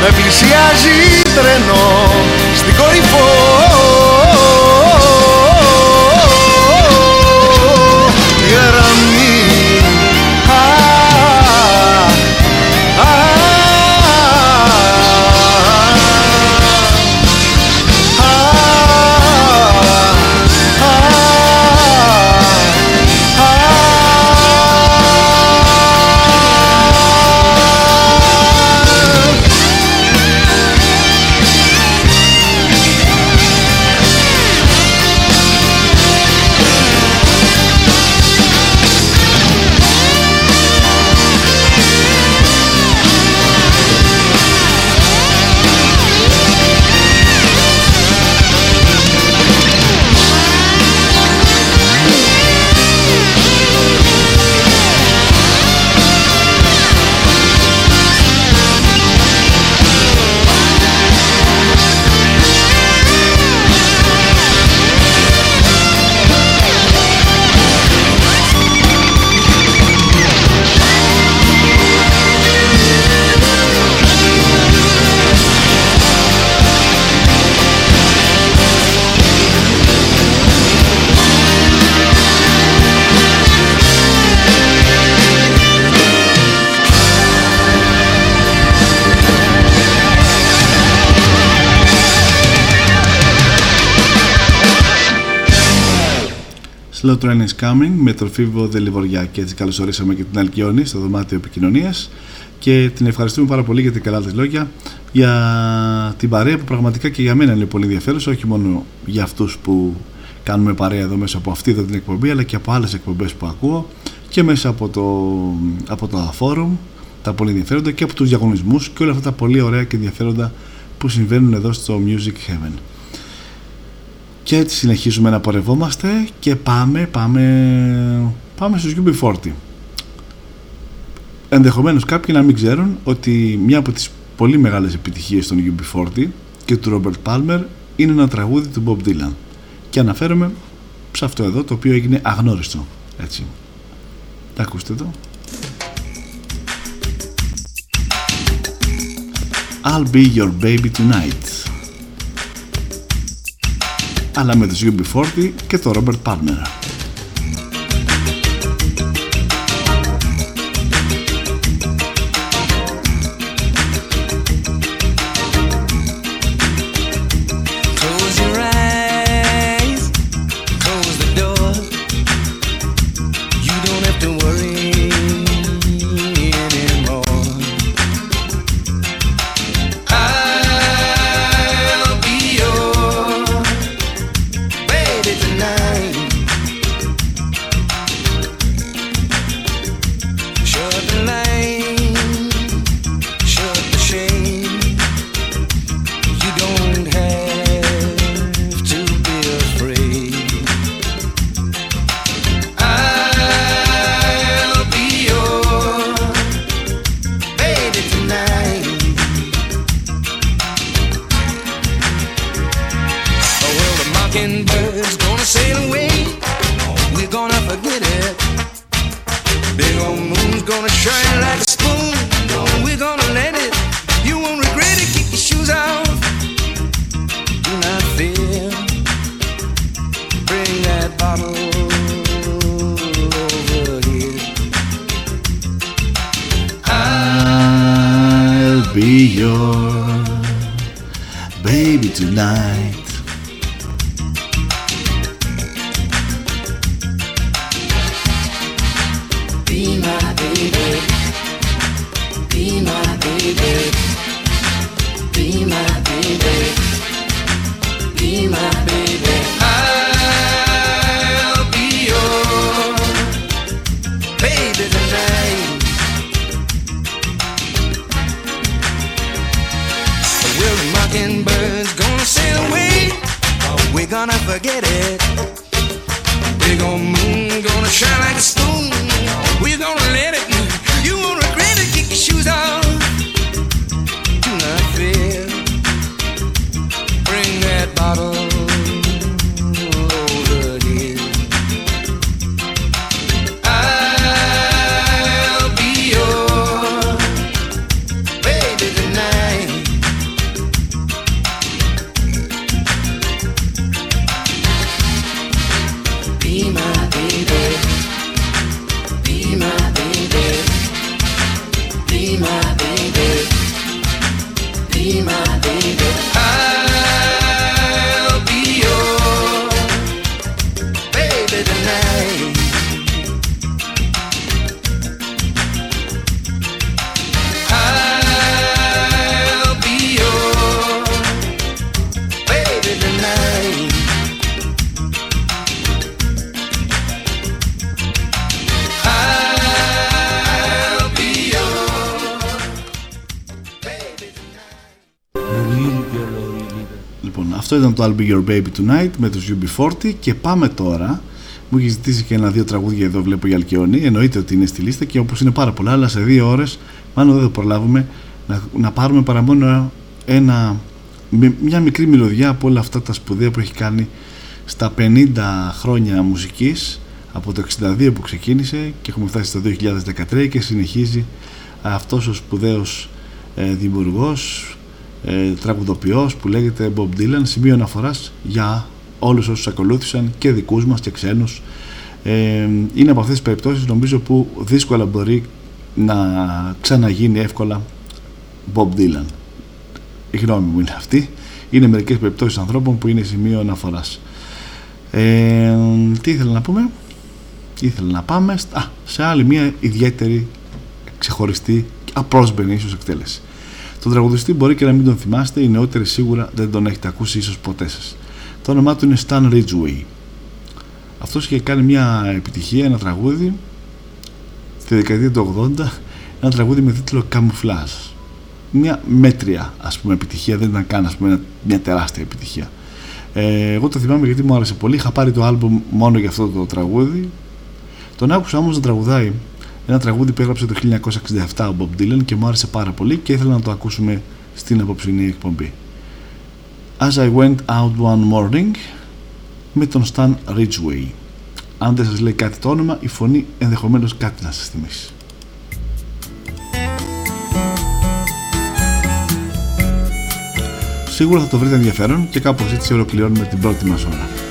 με πλησιάζει τρένο στην κορυφό. Γραμμή Slow Train is Coming με τον Φίβο Δελιβοριά και έτσι καλωσορίσαμε και την Αλκιόνη στο δωμάτιο επικοινωνίας. Και την ευχαριστούμε πάρα πολύ για την καλά της λόγια για την παρέα που πραγματικά και για μένα είναι πολύ ενδιαφέρουσα όχι μόνο για αυτούς που κάνουμε παρέα εδώ μέσα από αυτή εδώ την εκπομπή αλλά και από άλλες εκπομπές που ακούω και μέσα από το, από το φόρουμ τα πολύ ενδιαφέροντα και από τους διαγωνισμούς και όλα αυτά τα πολύ ωραία και ενδιαφέροντα που συμβαίνουν εδώ στο Music Heaven. Και έτσι συνεχίζουμε να πορευόμαστε και πάμε, πάμε, πάμε στους UB40. Ενδεχομένως κάποιοι να μην ξέρουν ότι μια από τις πολύ μεγάλες επιτυχίες των UB40 και του Robert Palmer είναι ένα τραγούδι του Bob Dylan. Και αναφέρομαι σε αυτό εδώ το οποίο έγινε αγνώριστο. Έτσι. Τα ακούστε εδώ. I'll be your baby tonight αλλά με τους UB40 και το Robert Palmer. Το I'll Be Your Baby Tonight με τους UB40. Και πάμε τώρα. Μου έχει ζητήσει και ένα-δύο τραγούδια εδώ βλέπω για Αλκιόνι εννοείται ότι είναι στη λίστα και όπως είναι πάρα πολλά αλλά σε δύο ώρες μάλλον δεν θα προλάβουμε να, να πάρουμε παρά μόνο ένα, μια μικρή μυρωδιά από όλα αυτά τα σπουδαία που έχει κάνει στα 50 χρόνια μουσικής από το 62 που ξεκίνησε και έχουμε φτάσει στο 2013 και συνεχίζει αυτός ο σπουδαίος ε, δημιουργός ε, τραγουδοποιός που λέγεται Bob Dylan σημείο αναφοράς για όλους όσους ακολούθησαν και δικούς μας και ξένους. Ε, είναι από αυτές τις περιπτώσεις νομίζω που δύσκολα μπορεί να ξαναγίνει εύκολα Bob Dylan. Η γνώμη μου είναι αυτή. Είναι μερικές περιπτώσεις ανθρώπων που είναι σημείο αναφοράς. Ε, τι ήθελα να πούμε, ήθελα να πάμε α, σε άλλη μια ιδιαίτερη, ξεχωριστή, απρόσμπενη ίσως εκτέλεση. Τον τραγουδιστή μπορεί και να μην τον θυμάστε, οι νεότεροι σίγουρα δεν τον έχετε ακούσει ίσως ποτέ σας. Το όνομά του είναι Stan Ridgway. Αυτός είχε κάνει μια επιτυχία, ένα τραγούδι στη δεκαετία του 80, ένα τραγούδι με τίτλο Camouflage. Μια μέτρια ας πούμε επιτυχία, δεν ήταν καν ας πούμε, μια τεράστια επιτυχία. Ε, εγώ το θυμάμαι γιατί μου άρεσε πολύ. Είχα πάρει το άλμπουμ μόνο για αυτό το τραγούδι. Τον άκουσα όμως να τραγουδάει ένα τραγούδι που έγραψε το 1967 ο Bob Dylan και μου άρεσε πάρα πολύ και ήθελα να το ακούσουμε στην απόψινή εκπομπή. As I went out one morning με τον Stan Ridgway. Αν δεν σας λέει κάτι το όνομα, η φωνή ενδεχομένως κάτι να σας θυμίσει. Σίγουρα θα το βρείτε ενδιαφέρον και κάπως έτσι ολοκληρώνουμε την πρώτη μας ώρα.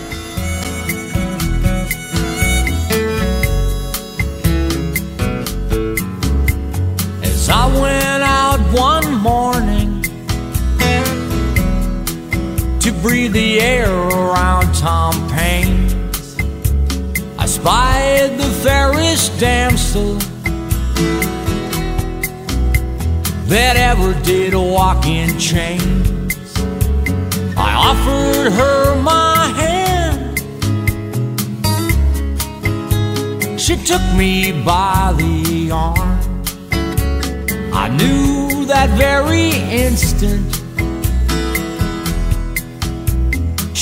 The air around Tom Paine's, I spied the fairest damsel that ever did a walk in chains. I offered her my hand. She took me by the arm. I knew that very instant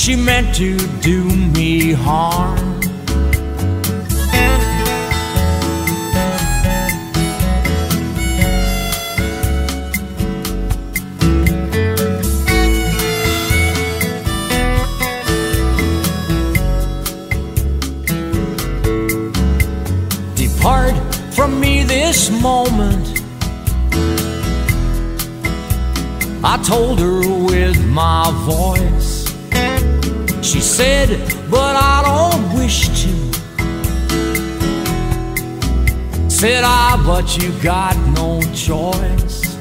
she meant to do me harm. Depart from me this moment. I told her with my voice. She said, but I don't wish to. Said I, but you got no choice.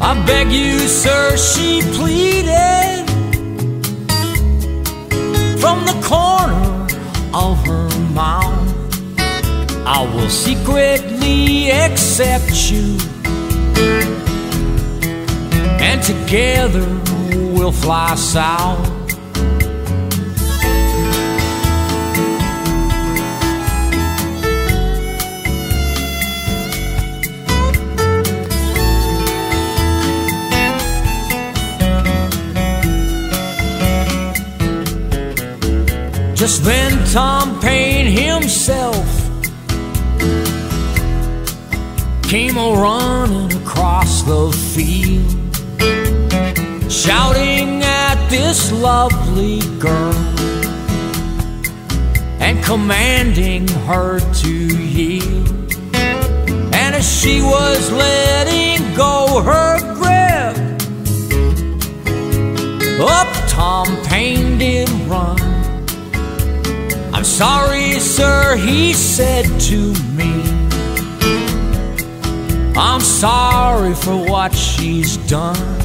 I beg you, sir, she pleaded from the corner of her mouth. I will secretly accept you, and together we'll fly south. Just then, Tom Paine himself came a running across the field, shouting at this lovely girl and commanding her to yield. And as she was letting go her grip, up Tom Paine did run. Sorry, sir, he said to me. I'm sorry for what she's done.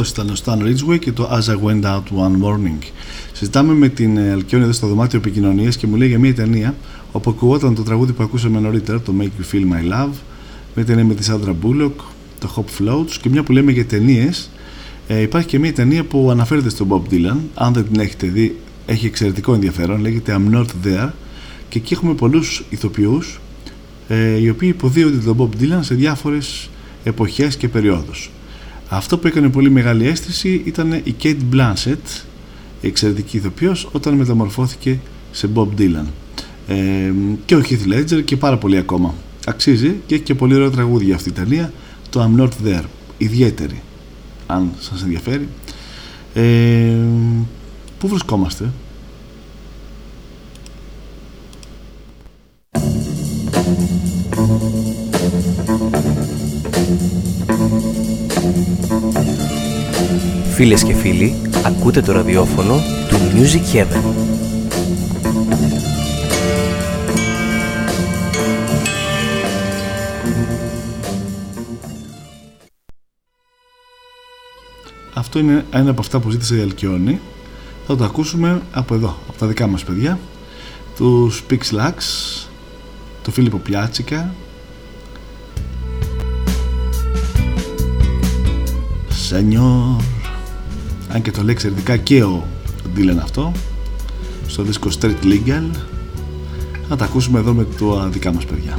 Αυτό ήταν ο Stan Ridgway και το As I Went Out One Morning. Συζητάμε με την ε, Αλκιόνη εδώ στο δωμάτιο επικοινωνίας και μου λέει για μια ταινία όπου ακουγόταν το τραγούδι που ακούσαμε νωρίτερα, το Make You Feel My Love, με ταινία με τη Sandra Bullock, το Hop Floats και μια που λέμε για ταινίες. Ε, υπάρχει και μια ταινία που αναφέρεται στον Bob Dylan. Αν δεν την έχετε δει, έχει εξαιρετικό ενδιαφέρον. Λέγεται I'm Not There και εκεί έχουμε πολλούς ηθοποιούς ε, οι οποίοι υποδίονται τον Bob Dylan σε διάφορες εποχές και περιόδους. Αυτό που έκανε πολύ μεγάλη αίσθηση ήταν η Kate Blanchett, η εξαιρετική ηθοποιός, όταν μεταμορφώθηκε σε Bob Dylan. Ε, και ο Heath Ledger και πάρα πολύ ακόμα. Αξίζει και έχει και πολύ ωραία τραγούδια αυτή η Ιταλία, το I'm Not There, ιδιαίτερη, αν σας ενδιαφέρει. Ε, πού βρισκόμαστε; Φίλες και φίλοι, ακούτε το ραδιόφωνο του Music Heaven. Αυτό είναι ένα από αυτά που ζήτησε η Αλκιόνη. Θα το ακούσουμε από εδώ, από τα δικά μας παιδιά. Τους Pixlax, του Φίλιππο Πιάτσικα, Σενιόρ αν και το λέει εξαιρετικά και ο Dylan αυτό στο δίσκο Street Legal. Θα τα ακούσουμε εδώ με τα δικά μας παιδιά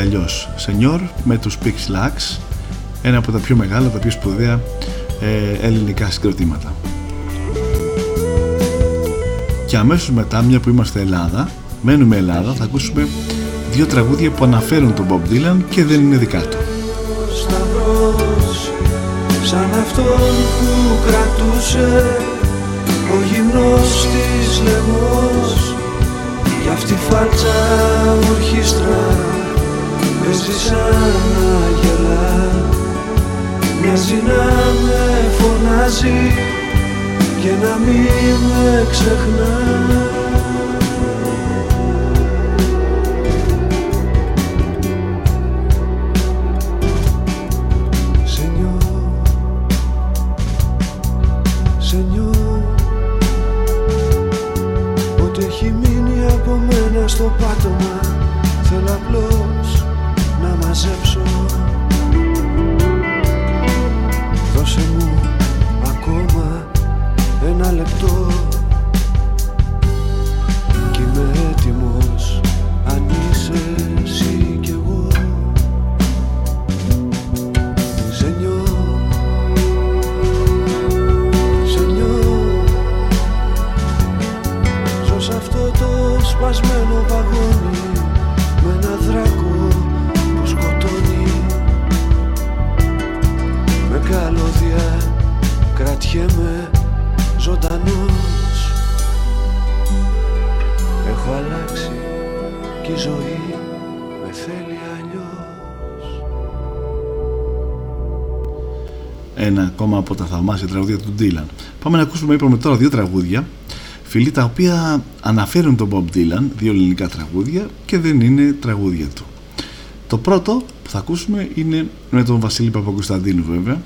αλλιώς. Σενιόρ με τους Pixlax, ένα από τα πιο μεγάλα, τα πιο σπουδαία ε, ελληνικά συγκροτήματα. Και αμέσως μετά, μια που είμαστε Ελλάδα, μένουμε Ελλάδα, θα ακούσουμε δύο τραγούδια που αναφέρουν τον Bob Dylan και δεν είναι δικά του. σαν αυτόν που κρατούσε ο γυμνός της λαιμός κι αυτή φάλτσα ορχήστρα παίζει σαν να γελά Μοιάζει να με φωνάζει και να μην με ξεχνά θαυμάσια τραγούδια του Dylan. Πάμε να ακούσουμε, είπαμε τώρα, δύο τραγούδια φίλοι τα οποία αναφέρουν τον Bob Dylan, δύο ελληνικά τραγούδια και δεν είναι τραγούδια του. Το πρώτο που θα ακούσουμε είναι με τον Βασίλη Παπακουσταντίνου βέβαια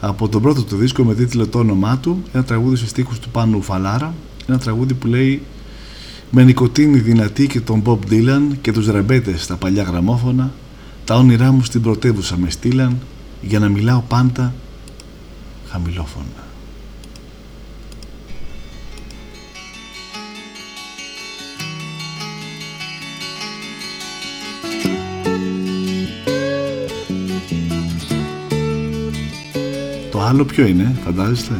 από τον πρώτο του δίσκο με τίτλο το όνομά του ένα τραγούδι σε στίχους του Πάνου Φαλάρα ένα τραγούδι που λέει με νοικοτήνη δυνατή και τον Bob Dylan και τους ρεμπέτες στα παλιά γραμμόφωνα τα όνειρά μου στην πρωτεύουσα με στείλαν για να μιλάω πάντα χαμηλόφωνα. Το άλλο ποιο είναι, φαντάζεστε;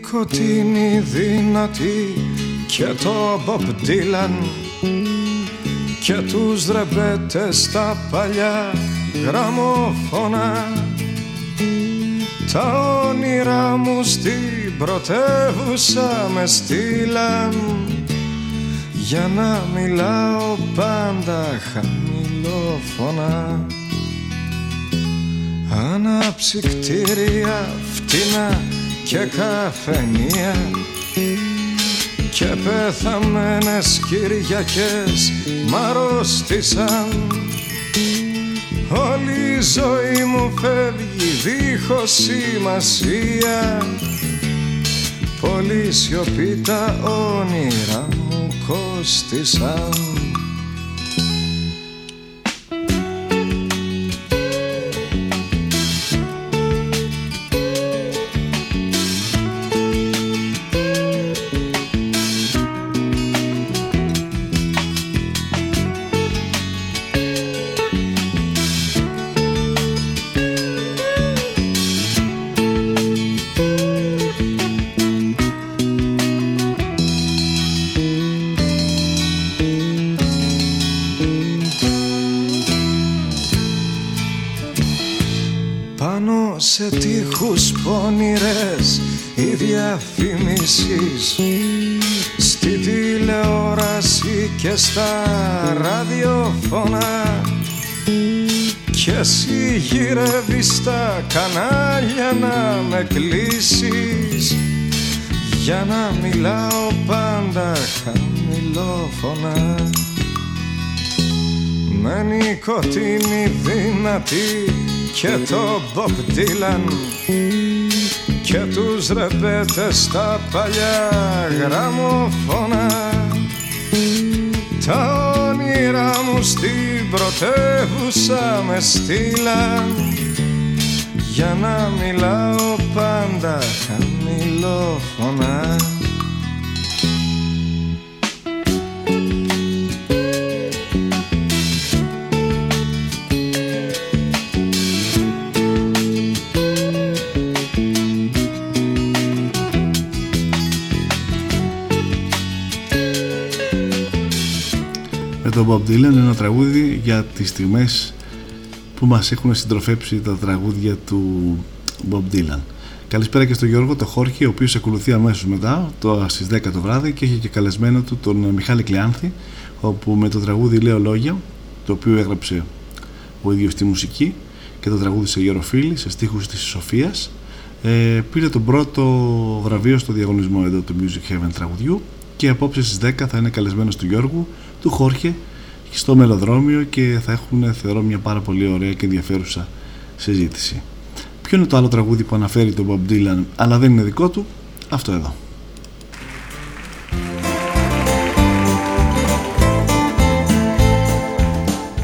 Νοικοτήνη δυνατή και το Bob Dylan και τους ρεμπέτες στα παλιά γραμμόφωνα. Τα όνειρά μου στην πρωτεύουσα με στείλαν για να μιλάω πάντα χαμηλόφωνα. Ανάψει κτίρια φτηνά και καφενεία και πεθαμένες Κυριακές μ' αρρώστησαν Όλη η ζωή μου φεύγει δίχως σημασία. Πολύ σιωπή τα όνειρα μου κόστησαν και στα ραδιοφωνά Κι εσύ γυρεύεις τα κανάλια να με κλείσεις. Για να μιλάω πάντα χαμηλόφωνα. Με νοικοτήνη δυνατή και το Bob Dylan. Και τους ρεμπέτες στα παλιά γραμμόφωνα τα όνειρά μου στην πρωτεύουσα με στείλαν. Για να μιλάω πάντα χαμηλόφωνα Bob Dylan ένα τραγούδι για τις στιγμές που μας έχουν συντροφέψει τα τραγούδια του Bob Dylan. Καλησπέρα και στον Γιώργο, το Χόρχη, ο οποίος ακολουθεί αμέσως μετά, το, στις 10 το βράδυ και έχει και καλεσμένο του τον Μιχάλη Κλειάνθη, όπου με το τραγούδι Λέω Λόγια, το οποίο έγραψε ο ίδιος τη μουσική και το τραγούδισε Γεροφίλη σε στίχους της Σοφίας, ε, πήρε τον πρώτο βραβείο στο διαγωνισμό εδώ του Music Heaven τραγουδιού και απόψε στις 10 θα είναι καλεσμένος του Γιώργου, του Χόρχε στο μελοδρόμιο και θα έχουν θεωρώ μια πάρα πολύ ωραία και ενδιαφέρουσα συζήτηση. Ποιο είναι το άλλο τραγούδι που αναφέρει τον Bob Dylan αλλά δεν είναι δικό του, αυτό εδώ.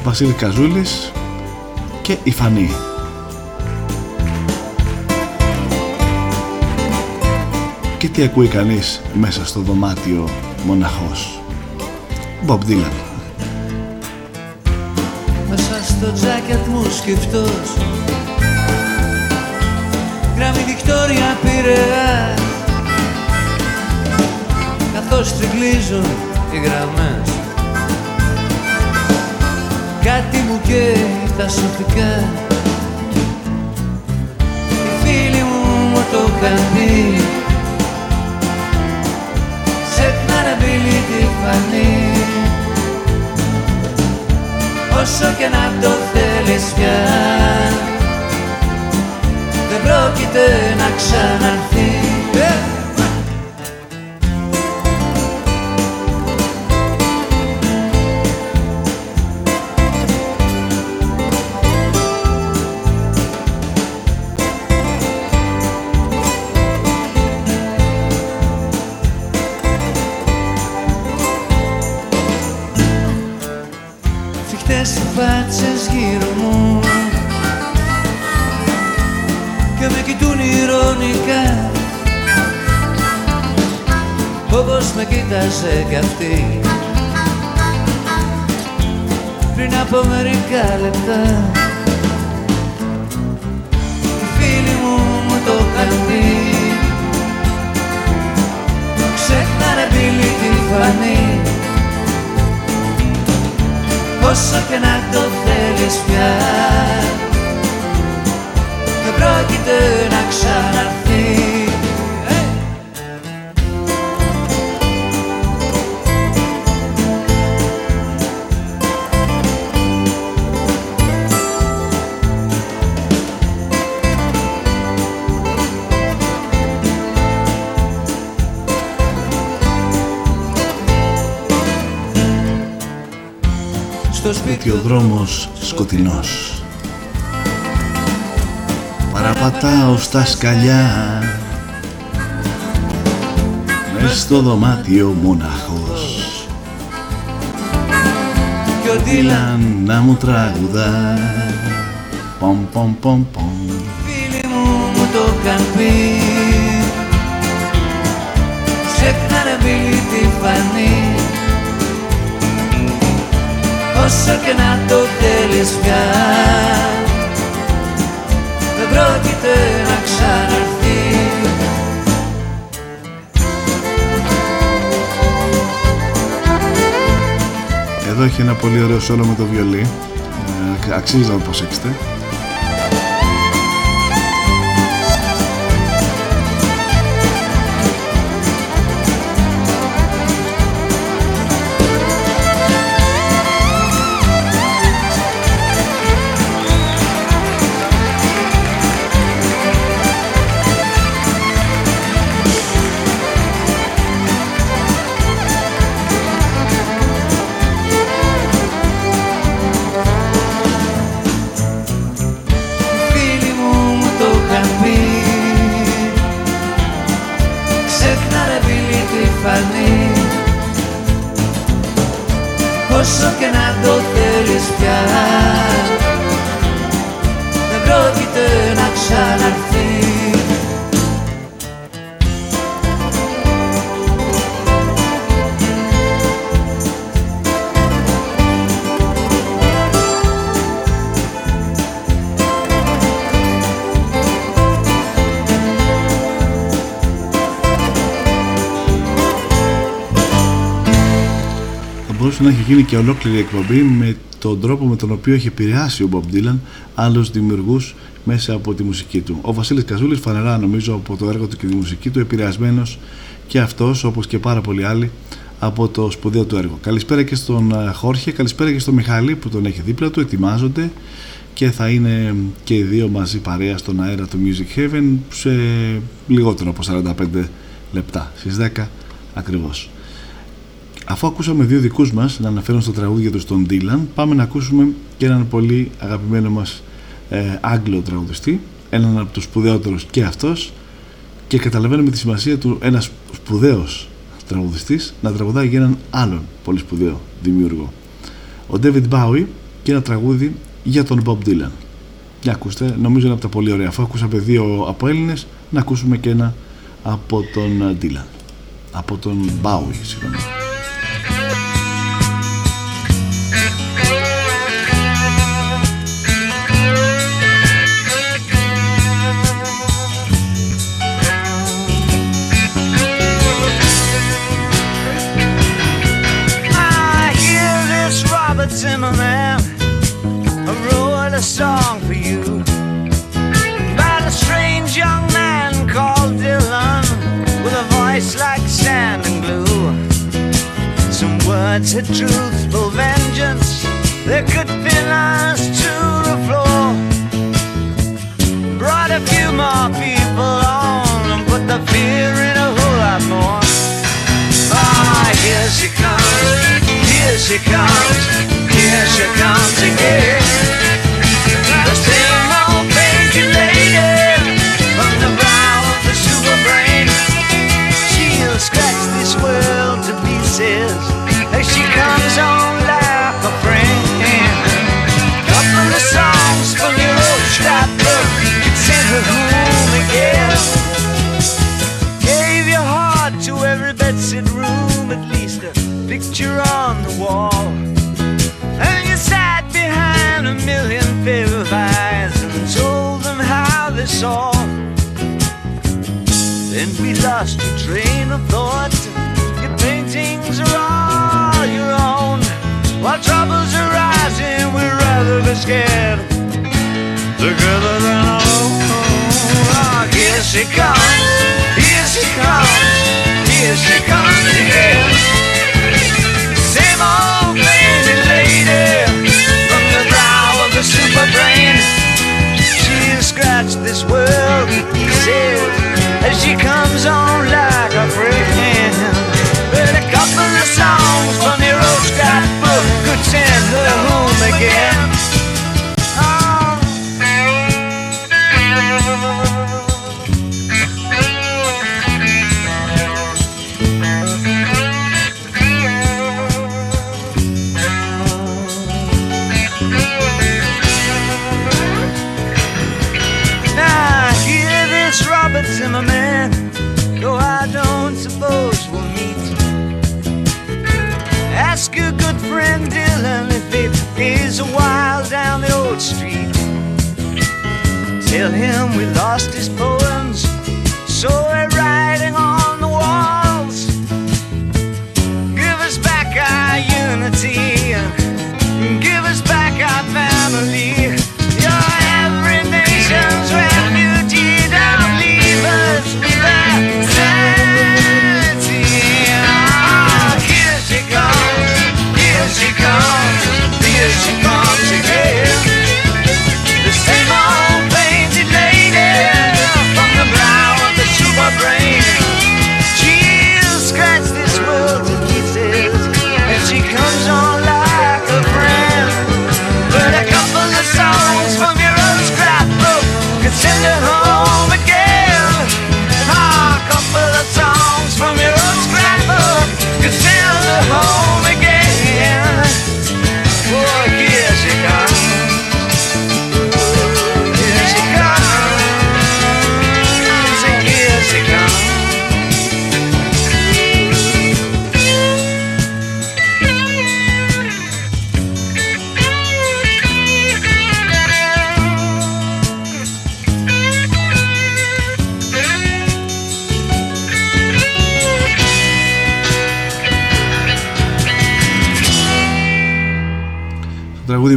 Βασίλης Καζούλης και η Φανή. Και τι ακούει κανείς μέσα στο δωμάτιο μοναχός; Bob Dylan. Στο τζάκετ μου σκεφτός. Γράμμη Βικτόρια Πειραιά Συνεχώς τρικλίζουν οι γραμμές. Κάτι μου καίει τα σωτικά Οι φίλοι μου μου το είχαν πει Ξέχνανε μπήλη τη φανή Όσο και να το θέλεις πια. Δεν πρόκειται να ξαναρθείς με κοίταζε κι αυτή. Πριν από μερικά λεπτά. Οι φίλοι μου μου το κάνει ξέχνανε πύλη τη φανή. Όσο και να το θέλεις πια. δεν πρόκειται να ξαναρθεί. Γιατί ο δρόμος σκοτεινός Παραπατάω στα σκαλιά. Μες στο δωμάτιο μοναχός. Κι ο Ντίλαν να μου τραγουδά. Πομ πομ πομ πομ. Φίλοι μου μου το είχαν πει. Ξέχνανε μπει τη φανή. Όσο και να το θέλεις πια. δεν πρόκειται να ξαναρθεί. Εδώ έχει ένα πολύ ωραίο σόλο με το βιολί. Ε, αξίζει να το προσέξετε να έχει γίνει και ολόκληρη εκπομπή με τον τρόπο με τον οποίο έχει επηρεάσει ο Bob Dylan άλλους δημιουργούς μέσα από τη μουσική του. Ο Βασίλης Καζούλης, φανερά νομίζω από το έργο του και τη μουσική του, επηρεασμένος και αυτός όπως και πάρα πολλοί άλλοι από το σπουδαίο του έργο. Καλησπέρα και στον ε, Χόρχε, καλησπέρα και στον Μιχαλή που τον έχει δίπλα του, ετοιμάζονται και θα είναι και οι δύο μαζί παρέα στον αέρα του Music Heaven σε λιγότερο από 45 λεπτά, στις 10 ακριβώς. Αφού ακούσαμε δύο δικούς μας να αναφέρουν στο τραγούδι τους τον Dylan, πάμε να ακούσουμε και έναν πολύ αγαπημένο μας ε, Άγγλο τραγουδιστή, έναν από τους σπουδαιότερους και αυτός και καταλαβαίνουμε τη σημασία του ένας σπουδαίος τραγουδιστής να τραγουδάει για έναν άλλον πολύ σπουδαίο δημιούργο. Ο David Bowie και ένα τραγούδι για τον Bob Dylan. Για ακούστε, νομίζω είναι από τα πολύ ωραία. Αφού ακούσαμε δύο από Έλληνες, να ακούσουμε και ένα από τον Dylan. Από τον Bowie, συγγνώμη. Had truthful vengeance that could pin us to the floor. Brought a few more people on and put the fear in a whole lot more. Ah, here she comes, here she comes, here she comes again. Lost your train of thought. Your paintings are all your own. While troubles are rising, we'd rather be scared together than alone. Oh, here she comes, here she comes, here she comes again. Same old crazy lady from the brow of the super. She'll scratch this world pieces as she comes on like a friend. But a couple of songs from your old scrapbook could send her home again. A while down the old street. Tell him we lost his poems,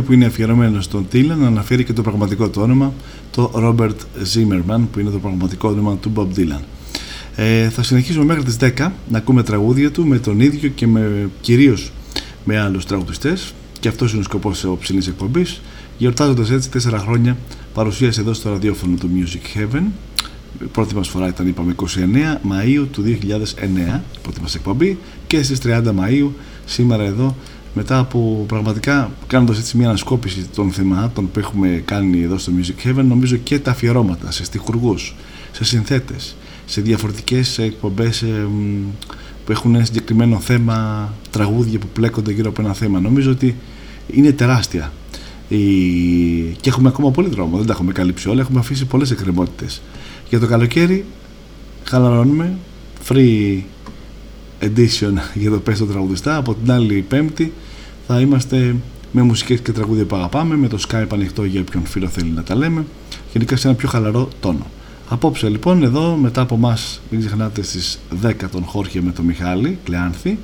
που είναι αφιερωμένο στον Τίλαν αναφέρει και το πραγματικό του όνομα, το Robert Zimmerman, που είναι το πραγματικό όνομα του Bob Dylan. Ε, θα συνεχίσουμε μέχρι τις 10 να ακούμε τραγούδια του με τον ίδιο και με, κυρίως με άλλους τραγουδιστές. Και αυτός είναι ο σκοπός της όψινης εκπομπής. Γιορτάζοντας έτσι 4 χρόνια παρουσίαση εδώ στο ραδιόφωνο του Music Heaven. Η πρώτη μας φορά ήταν είπαμε 29 Μαΐου του 2009 η πρώτη μας εκπομπή. Και στις 30 Μαΐου σήμερα εδώ μετά από πραγματικά κάνοντας έτσι μια ανασκόπηση των θεμάτων που έχουμε κάνει εδώ στο Music Heaven νομίζω και τα αφιερώματα σε στιχουργούς, σε συνθέτες σε διαφορετικές εκπομπές ε, μ, που έχουν ένα συγκεκριμένο θέμα τραγούδια που πλέκονται γύρω από ένα θέμα. Νομίζω ότι είναι τεράστια η- και έχουμε ακόμα πολύ δρόμο δεν τα έχουμε καλύψει όλα έχουμε αφήσει πολλές εκκρεμότητες. Για το καλοκαίρι χαλαρώνουμε free edition για το πες το τραγουδιστά από την άλλη πέμπτη θα είμαστε με μουσικές και τραγούδια που αγαπάμε με το Skype ανοιχτό για όποιον φίλο θέλει να τα λέμε γενικά σε ένα πιο χαλαρό τόνο απόψε λοιπόν εδώ μετά από εμά μην ξεχνάτε στις 10 τον Χόρχε με τον Μιχάλη Κλεάνθη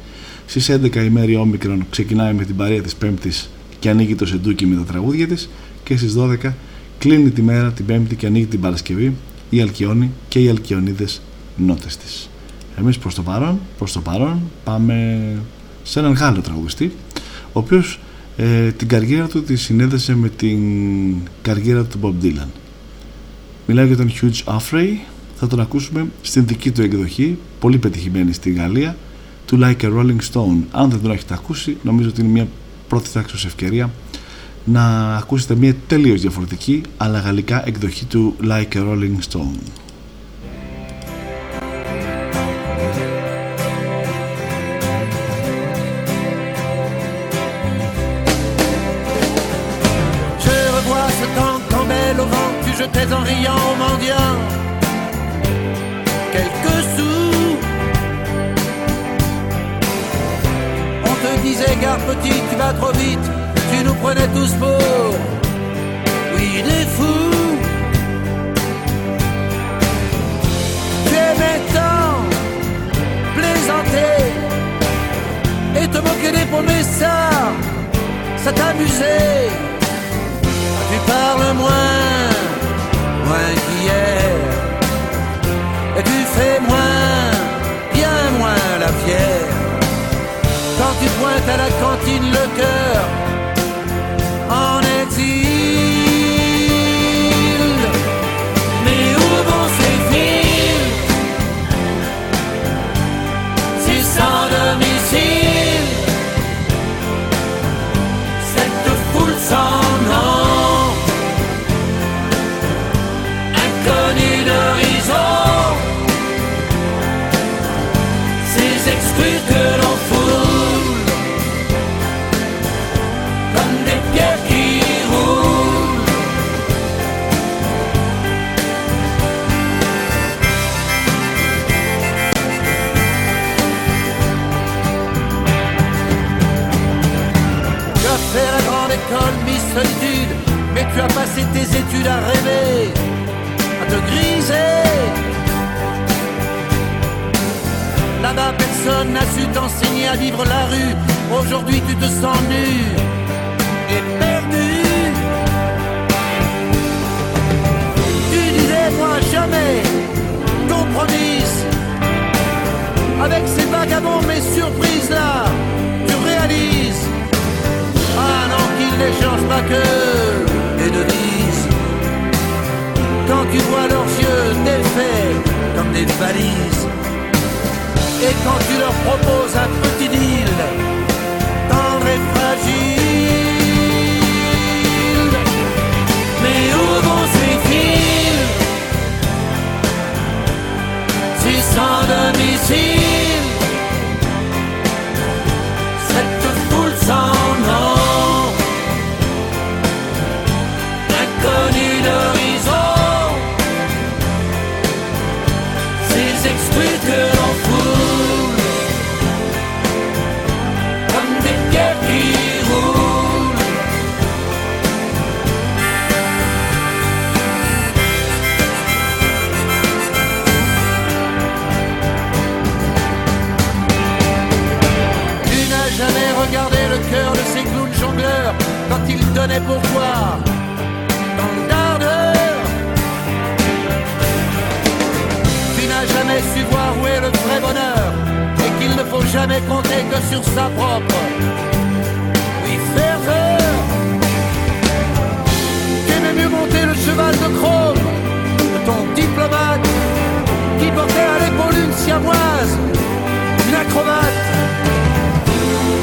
στις 11 η μέρη όμικρον ξεκινάει με την παρέα της πέμπτης και ανοίγει το σεντούκι με τα τραγούδια της και στις 12 κλείνει τη μέρα την Πέμπτη και ανοίγει την Παρασκευή η Αλκιόνη και οι Αλκιονίδες νότες της. Εμείς προς το παρόν, προς το παρόν πάμε σε έναν Γάλλο τραγουδιστή ο οποίος ε, την καριέρα του τη συνέδεσε με την καριέρα του Bob Dylan. Μιλάω για τον Hugh Offrey, θα τον ακούσουμε στην δική του εκδοχή, πολύ πετυχημένη στη Γαλλία, του Like a Rolling Stone. Αν δεν τον έχετε ακούσει, νομίζω ότι είναι μια πρώτη τάξη ευκαιρία να ακούσετε μια τελείως διαφορετική αλλά γαλλικά εκδοχή του Like a Rolling Stone. Jetais en riant au mendiant quelques sous. On te disait gare petit, tu vas trop vite, tu nous prenais tous pour oui des fous. Tu aimais tant plaisanter et te moquer des paumés ça, ça t'amusait. Tu parles moins, moins qu'hier. Et tu fais moins, bien moins la fière. Quand tu pointes à la cantine le cœur tu as passé tes études à rêver, à te griser. Là-bas, personne n'a su t'enseigner à vivre la rue. Aujourd'hui, tu te sens nu et perdu. Tu disais, moi jamais, compromise. Avec ces vagabonds, mes surprises là, tu réalises. Ah non, qu'ils n'échangent pas que. Quand tu vois leurs yeux défaits comme des valises. Et quand tu leur proposes un petit deal, tendre et fragile. Mais où vont ces fils? Si sans domicile, donnaient pourquoi tant d'ardeur. Tu n'as jamais su voir où est le vrai bonheur et qu'il ne faut jamais compter que sur sa propre. Oui, ferveur. T'aimais mieux monter le cheval de chrome de ton diplomate qui portait à l'épaule une siamoise, une acrobate.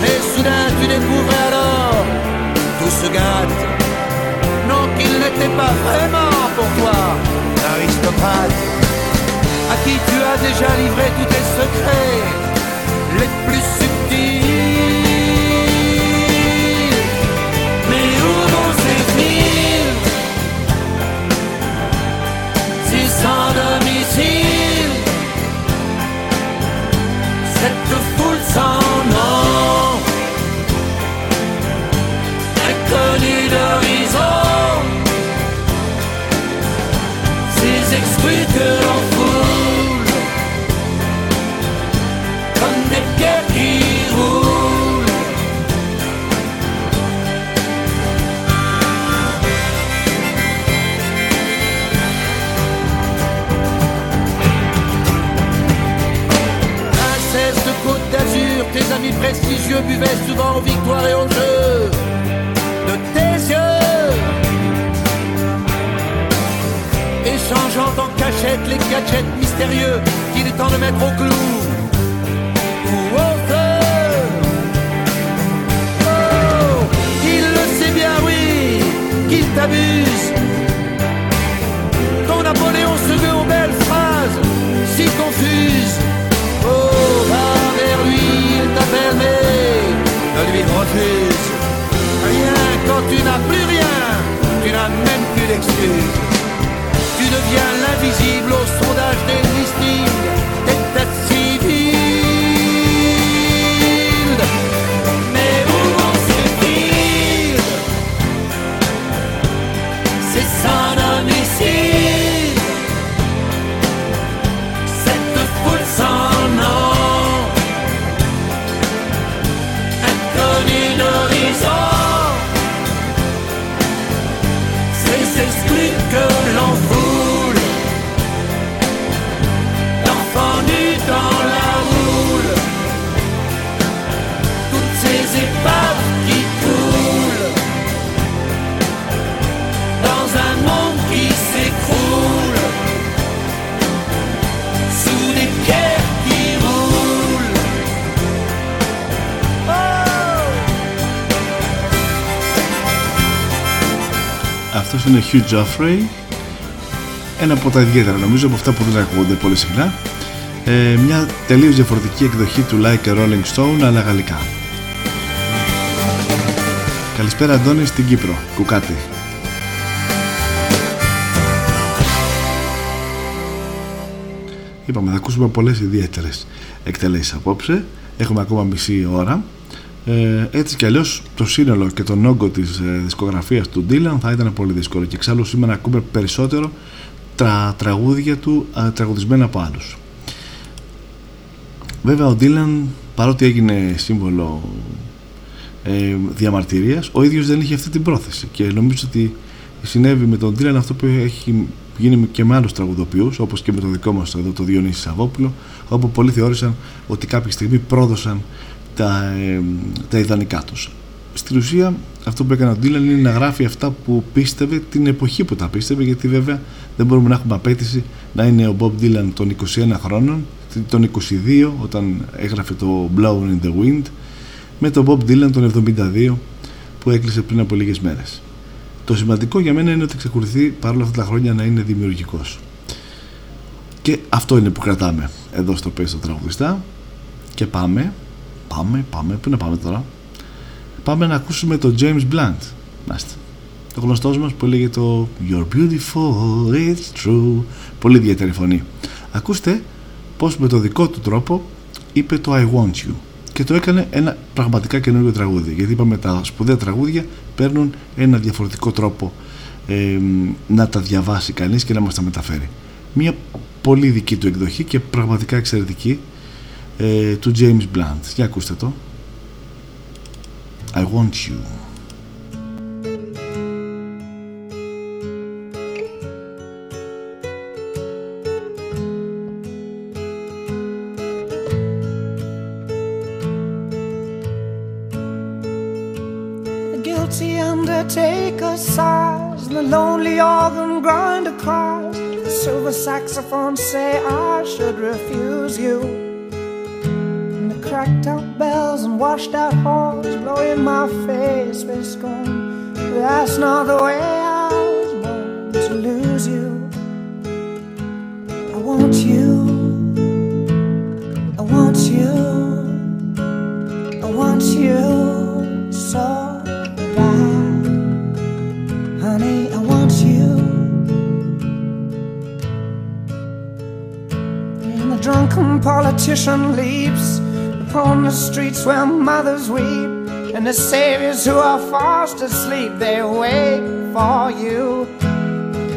Mais soudain tu découvrais alors, gâte. Non, qu'il n'était pas vraiment pour toi l'aristocrate à qui tu as déjà livré tous tes secrets les plus subtils. Mais où vont ces fils? Si sans domicile cette We could all. Hugh Joffrey. Ένα από τα ιδιαίτερα νομίζω από αυτά που δεν ακούγονται πολύ συχνά. Ε, μια τελείως διαφορετική εκδοχή του Like a Rolling Stone αλλά γαλλικά. Καλησπέρα Αντώνη στην Κύπρο. Κουκάτι. Είπαμε θα ακούσουμε πολλές ιδιαίτερες εκτελέσεις απόψε. Έχουμε ακόμα μισή ώρα. Ε, έτσι κι αλλιώς το σύνολο και τον όγκο της ε, δισκογραφίας του Dylan θα ήταν πολύ δύσκολο και εξάλλου σήμερα ακούμε περισσότερο τα τραγούδια του α, τραγουδισμένα από άλλους. Βέβαια ο Dylan παρότι έγινε σύμβολο ε, διαμαρτυρίας ο ίδιος δεν είχε αυτή την πρόθεση και νομίζω ότι συνέβη με τον Dylan αυτό που έχει γίνει και με άλλους τραγουδοποιούς όπως και με το δικό μας εδώ το Διονύσης Σαββόπουλο όπου πολλοί θεώρησαν ότι κάποια στιγμή πρόδωσαν τα, ε, τα ιδανικά τους. Στην ουσία αυτό που έκανε ο Dylan είναι να γράφει αυτά που πίστευε την εποχή που τα πίστευε γιατί βέβαια δεν μπορούμε να έχουμε απέτηση να είναι ο Bob Dylan των 21 χρόνων των 22 όταν έγραφε το Blown in the Wind με τον Bob Dylan των 72 που έκλεισε πριν από λίγες μέρες. Το σημαντικό για μένα είναι ότι εξακολουθεί παρόλα αυτά τα χρόνια να είναι δημιουργικός. Και αυτό είναι που κρατάμε εδώ στο Πέστο Τραγουδιστά και πάμε Πάμε, πάμε, πού να πάμε τώρα; Πάμε να ακούσουμε το James Blunt. Μάστε. Το γνωστός μας που λέγεται το You're beautiful, it's true. Πολύ ιδιαίτερη φωνή. Ακούστε πως με το δικό του τρόπο είπε το I want you. Και το έκανε ένα πραγματικά καινούργιο τραγούδι. Γιατί είπαμε τα σπουδαία τραγούδια παίρνουν ένα διαφορετικό τρόπο ε, να τα διαβάσει κανείς και να μας τα μεταφέρει. Μια πολύ δική του εκδοχή και πραγματικά εξαιρετική ε, του James Blunt. Για ακούστε το. I want you. Washed out streets where mothers weep. And the saviors who are fast asleep, they wait for you.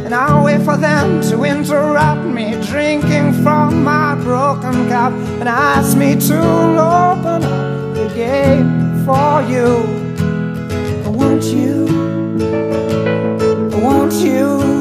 And I'll wait for them to interrupt me, drinking from my broken cup, and ask me to open up the gate for you. I want you. I want you.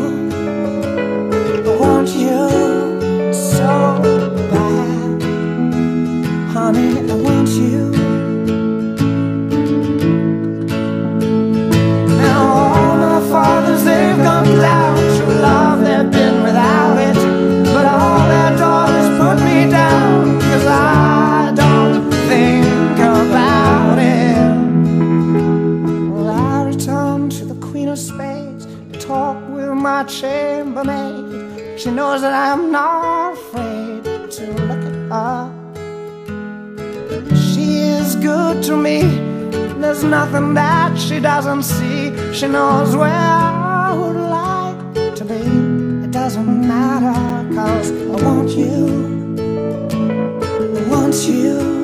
Nothing that she doesn't see. She knows where I would like to be. It doesn't matter, cause I want you. I want you.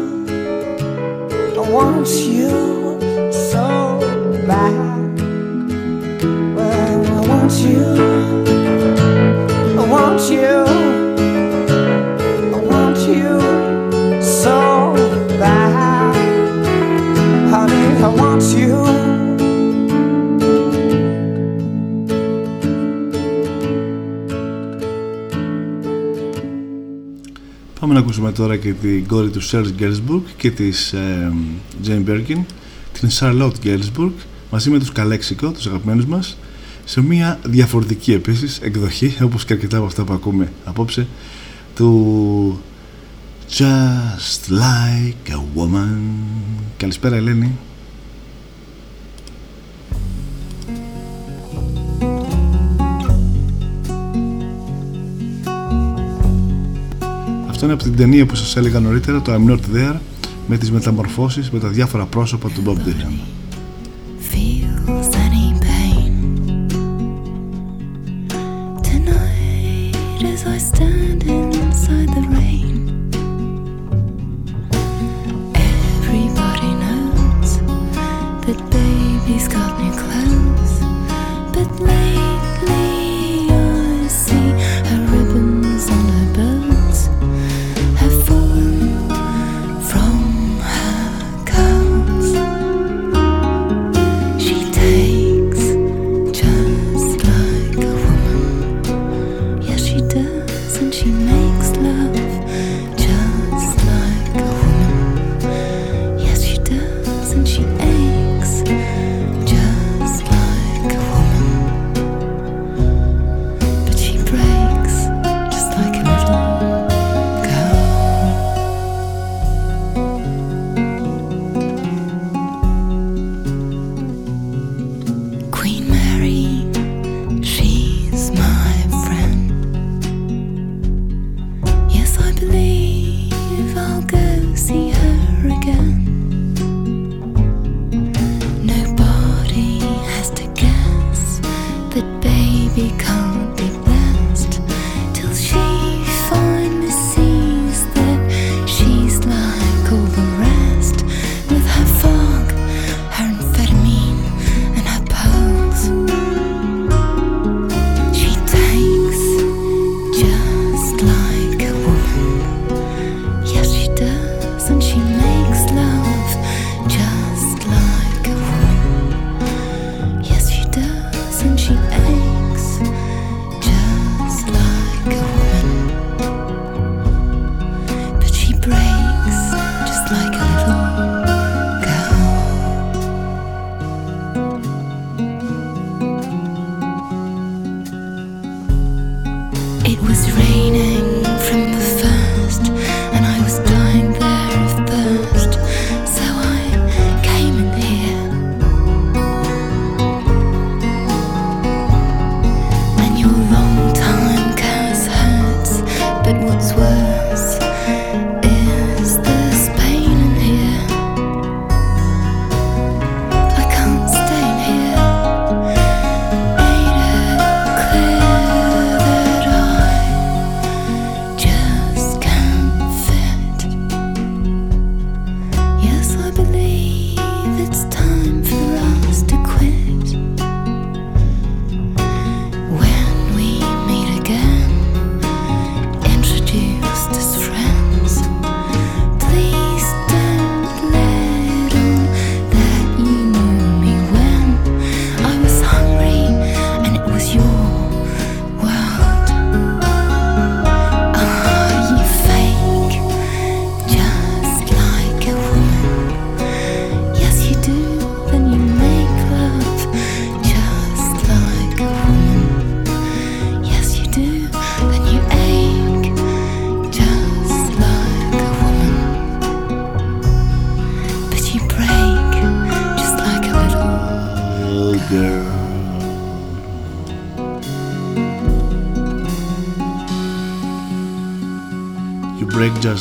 I want you so bad. Well, I want you. I want you. Ακούσουμε τώρα και την κόρη του Serge Gainsbourg και της ε, Jane Birkin, την Charlotte Gainsbourg, μαζί με τους Καλέξικο, τους αγαπημένους μας, σε μια διαφορετική επίσης εκδοχή, όπως και αρκετά από αυτά που ακούμε απόψε, του Just Like a Woman. Καλησπέρα Ελένη. Αυτό είναι από την ταινία που σας έλεγα νωρίτερα, το I'm Not There, με τις μεταμορφώσεις με τα διάφορα πρόσωπα του Bob Dylan.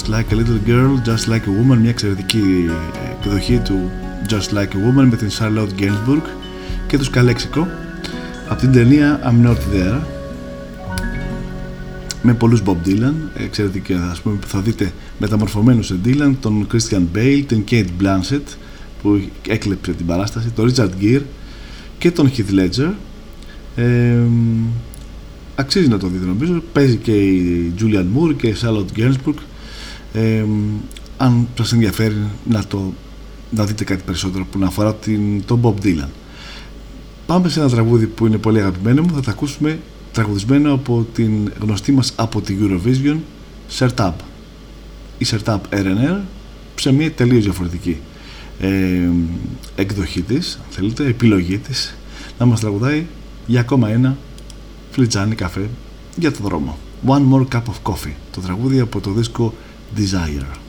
Like a little girl, just like a woman, μια εξαιρετική εκδοχή του Just Like a Woman με την Charlotte Gainsbourg και του Καλέξικο από την ταινία I'm Not There με πολλούς Bob Dylan εξαιρετική ας πούμε θα δείτε μεταμορφωμένους σε Dylan τον Christian Bale, την Kate Blanchett που έκλεψε την παράσταση τον Richard Gere και τον Heath Ledger. Ε, αξίζει να το δείτε νομίζω. Παίζει και η Julian Moore και η Charlotte Gainsbourg ε, αν σας ενδιαφέρει να το να δείτε κάτι περισσότερο που να αφορά την, τον Bob Dylan. Πάμε σε ένα τραγούδι που είναι πολύ αγαπημένο μου. Θα τα ακούσουμε τραγουδισμένο από την γνωστή μας από τη Eurovision Sertab η Sertab RNR σε μια τελείως διαφορετική ε, εκδοχή της αν θέλετε, επιλογή της να μας τραγουδάει για ακόμα ένα φλιτζάνι καφέ για το δρόμο. One More Cup of Coffee το τραγούδι από το δίσκο Desire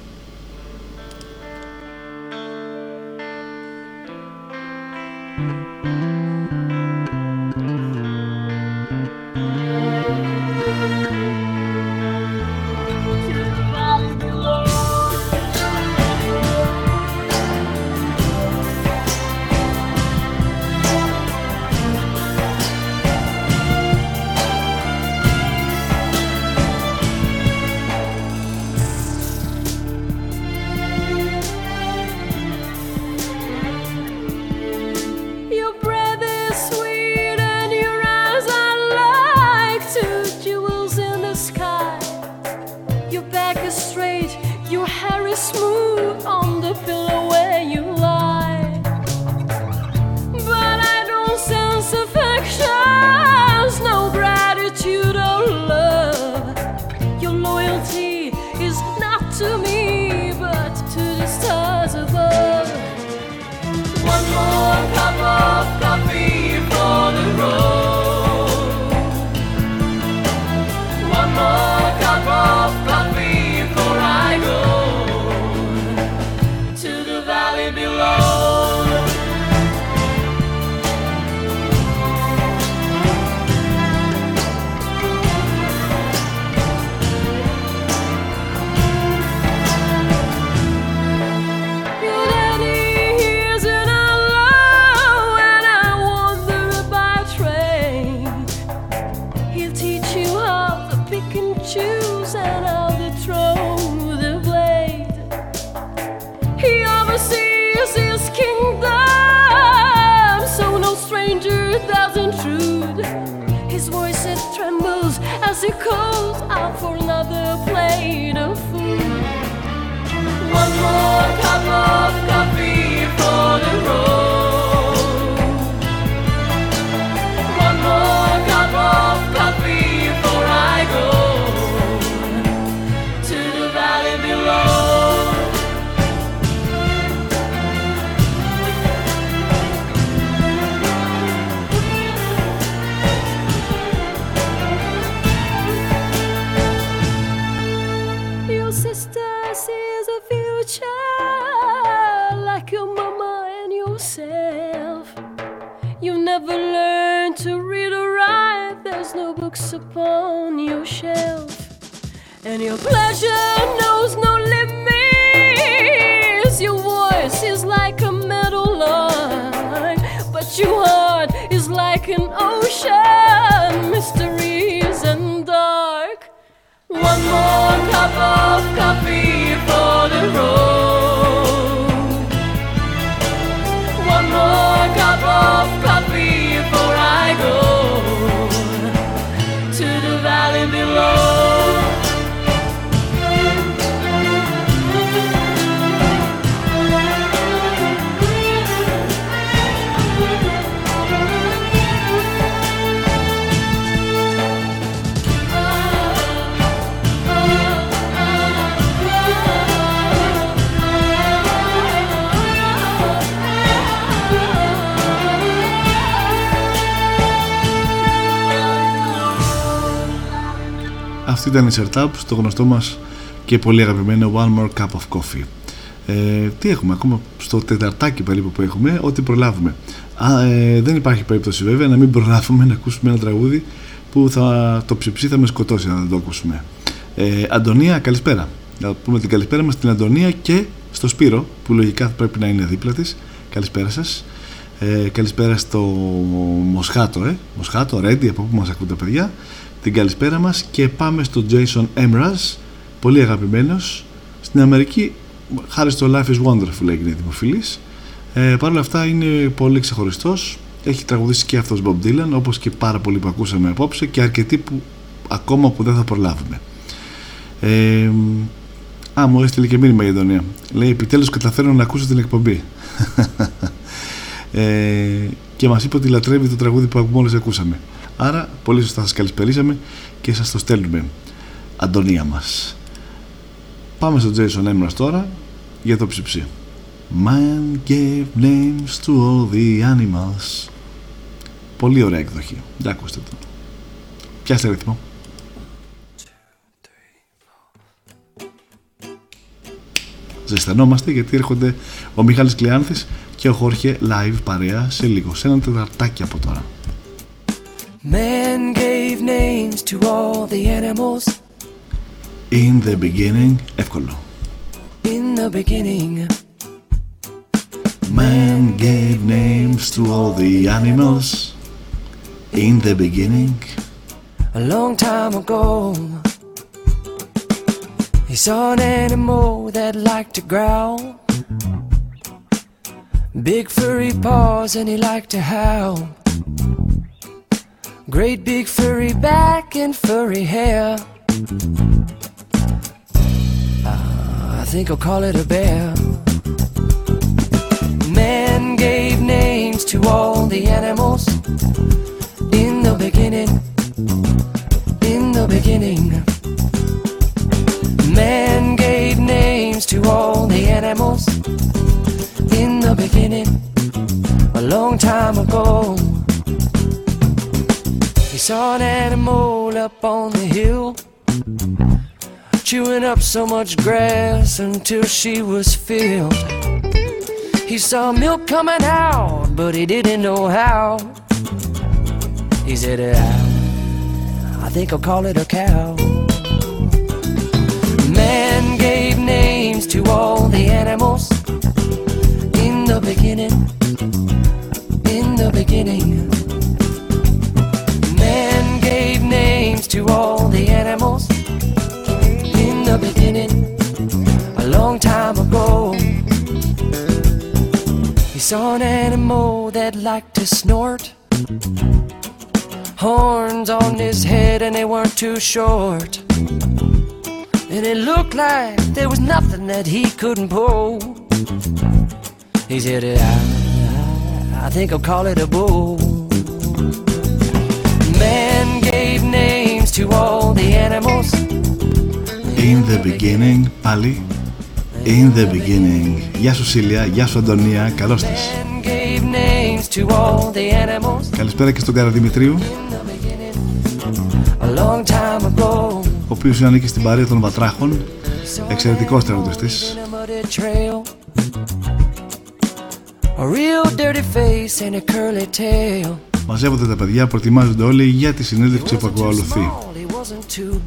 ήταν η Sertab στο γνωστό μας και πολύ αγαπημένο One More Cup of Coffee. Ε, τι έχουμε ακόμα; Στο τεταρτάκι περίπου που έχουμε, ό,τι προλάβουμε. Α, ε, δεν υπάρχει περίπτωση βέβαια να μην προλάβουμε να ακούσουμε ένα τραγούδι που θα, το ψιψί θα με σκοτώσει να δεν το ακούσουμε. Ε, Αντωνία, καλησπέρα. Να πούμε την καλησπέρα μας στην Αντωνία και στο Σπύρο, που λογικά πρέπει να είναι δίπλα της. Καλησπέρα σας. Ε, καλησπέρα στο Μοσχάτο, ε. Μοσχάτο, Ρέντι, από πού μας ακούτε παιδιά. Την καλησπέρα μας και πάμε στο Jason Emraz, πολύ αγαπημένος. Στην Αμερική, χάρη στο Life is Wonderful έγινε δημοφιλής. Ε, Παρ' όλα αυτά είναι πολύ ξεχωριστός. Έχει τραγουδήσει και αυτός Bob Dylan, όπως και πάρα πολλοί που ακούσαμε απόψε και αρκετοί που ακόμα που δεν θα προλάβουμε. Ε, α, μου έστειλε και μήνυμα η Εντονία. Λέει, επιτέλους καταφέρω να ακούσω την εκπομπή. ε, και μας είπε ότι λατρεύει το τραγούδι που μόλις ακούσαμε. Άρα, πολύ σωστά σας καλησπερίσαμε και σας το στέλνουμε. Αντωνία μας. Πάμε στο Jason Emras τώρα για το ψυψί. Man gave names to all the animals. Πολύ ωραία εκδοχή. Για ακούστε το. Πιάστε ρυθμό. Ζεστανόμαστε γιατί έρχονται ο Μιχάλης Κλειάνθης και ο Χόρχε live παρέα σε λίγο, σε ένα τεταρτάκι από τώρα. Man gave names to all the animals In the beginning, εύκολο. in the beginning. Man gave names to all the animals in the beginning. A long time ago, he saw an animal that liked to growl. Big furry paws, and he liked to howl. Great big furry back and furry hair. Uh, I think I'll call it a bear. Man gave names to all the animals in the beginning. In the beginning, man gave names to all the animals. In the beginning, a long time ago, saw an animal up on the hill, chewing up so much grass until she was filled. He saw milk coming out, but he didn't know how. He said, "Ah, I think I'll call it a cow. Man gave names to all the animals in the beginning. In the beginning, to all the animals in the beginning. A long time ago, he saw an animal that liked to snort horns on his head and they weren't too short. And it looked like there was nothing that he couldn't pull. He said, I, I think I'll call it a bull. Man πάλι. In the beginning. Γεια σου Σίλια, γεια σου Αντωνία, καλώς τη. Καλησπέρα και στον Καραδημητρίου. Ago, ο οποίος ανήκει στην παρέα των Βατράχων. Εξαιρετικός τραγουδιστής. A real dirty face. Μαζεύονται τα παιδιά, προετοιμάζονται όλοι για τη συνέντευξη που ακολουθεί. He wasn't too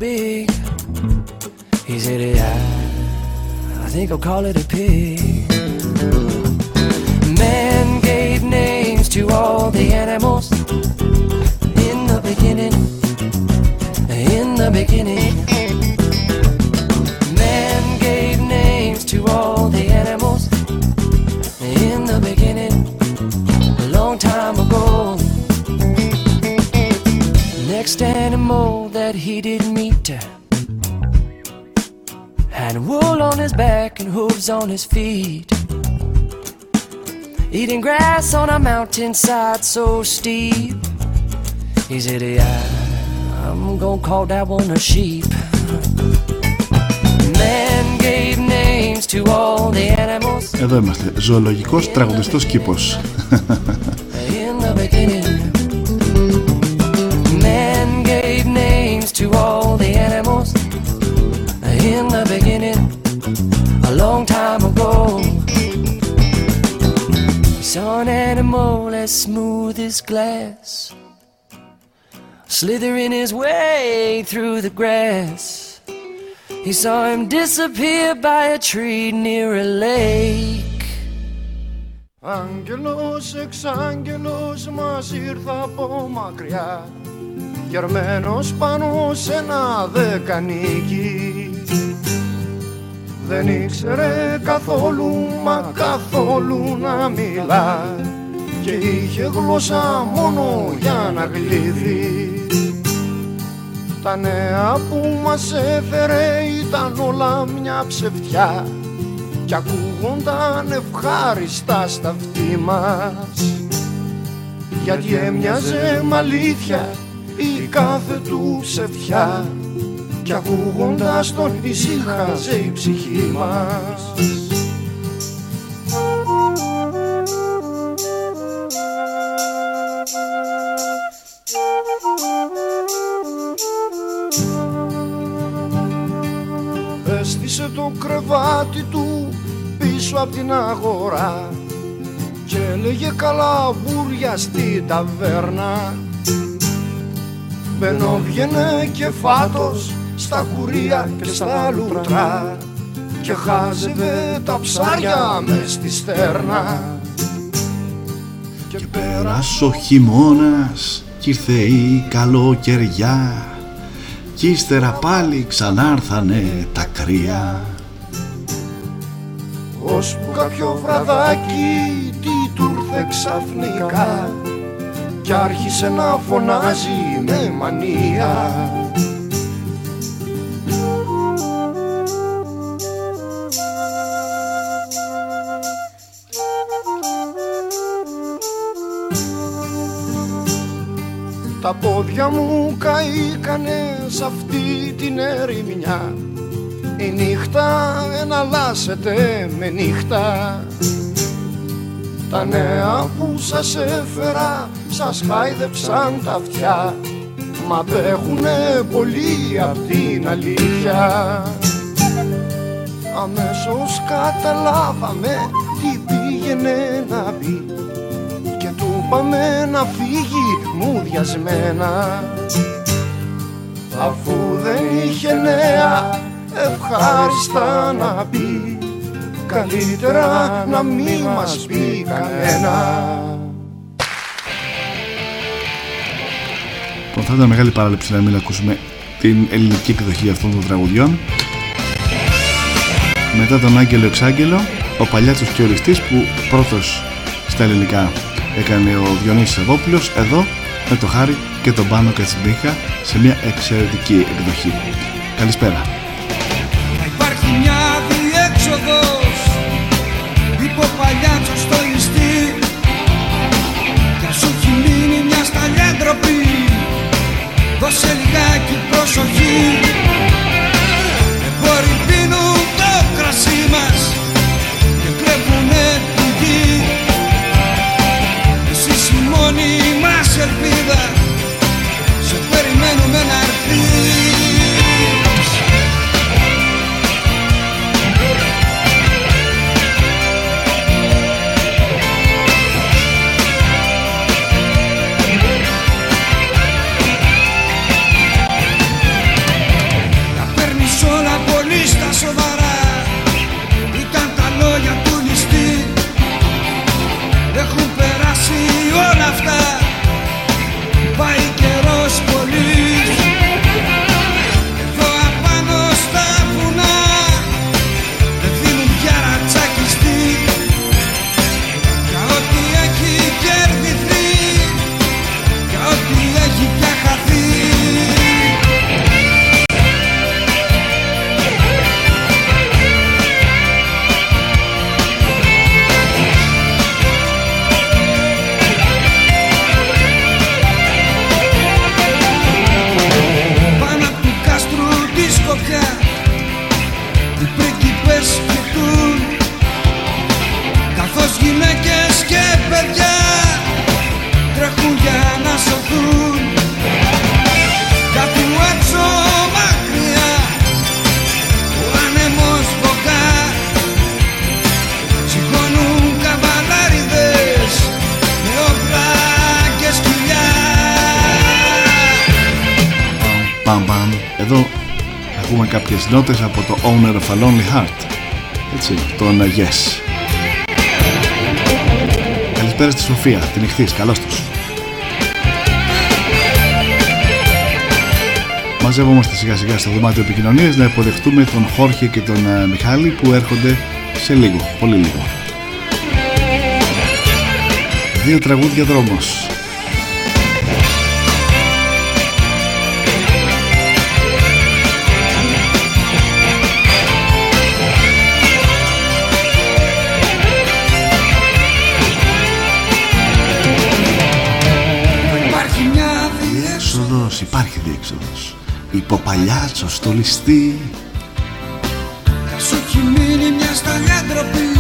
Next animal that he did meet had wool on his back and hooves on his feet. Eating grass on a mountainside so steep. He said, yeah, I'm gonna call that one a sheep. Man gave names to all the animals Εδώ είμαστε, ζωολογικός τραγουδιστός κήπος. as smooth as glass, slithering his way through the grass. He saw him disappear by a tree near a lake. Άγγελος, εξάγγελος μας ήρθα από μακριά Γερμένος πάνω σε ένα δεκανίκι Δεν ήξερε καθόλου μα καθόλου να μιλά Και είχε γλώσσα μόνο για να γλύφει Τα νέα που μας έφερε ήταν όλα μια ψευτιά κι ακούγονταν ευχάριστα στα αυτή μας. Γιατί έμοιαζε μ' αλήθεια η κάθε του ψευτιά κι ακούγοντας τον ησύχαζε η ψυχή μας κρεβάτι του πίσω από την αγορά και έλεγε καλά μπούρια στη ταβέρνα. Μπαίνω βγαίνε και φάτος στα κουρία και στα λουτρά και χάζευε τα ψάρια μες στη στέρνα. Και πέρασε ο χειμώνας κι ήρθε η καλοκαιριά κι ύστερα πάλι ξανάρθανε τα κρύα Ώσπου κάποιο βραδάκι τι του ήρθε ξαφνικά Κι άρχισε να φωνάζει με μανία. Τα πόδια μου καήκανε σε αυτή την ερημιά η νύχτα εναλλάσσεται με νύχτα. Τα νέα που σας έφερα σας χάιδεψαν τα αυτιά. Μα απέχουνε πολύ απ' την αλήθεια. Αμέσως καταλάβαμε τι πήγαινε να πει. Και του είπαμε να φύγει μουδιασμένα Αφού δεν είχε νέα ευχάριστα να πει Καλύτερα να μην μας πει κανένα Λοιπόν, θα ήταν μεγάλη παράληψη να μην ακούσουμε την ελληνική εκδοχή αυτών των τραγουδιών. Μετά τον Άγγελο Εξάγγελο, ο Παλιάτσος και ο Οριστής που πρώτος στα ελληνικά έκανε ο Διονύσης Ευόπουλος εδώ με το Χάρη και τον Πάνο Κατσιμπίχα σε μια εξαιρετική εκδοχή. Καλησπέρα. Λιγάκι προσοχή έχουμε κάποιες νότες από το Owner of a Lonely Heart. Έτσι, τον ε, Yes. Καλησπέρα στη Σοφία, την ηχθείς, καλώς τους. Μαζεύομαστε σιγά σιγά στο δωμάτιο επικοινωνίας να υποδεχτούμε τον Χόρχε και τον ε, Μιχάλη που έρχονται σε λίγο, πολύ λίγο. Δύο τραγούδια δρόμος. Υπάρχει διέξοδος. Υποπαλιάτσο στο ληστή. Σου έχει μείνει μια σταλιά ντροπή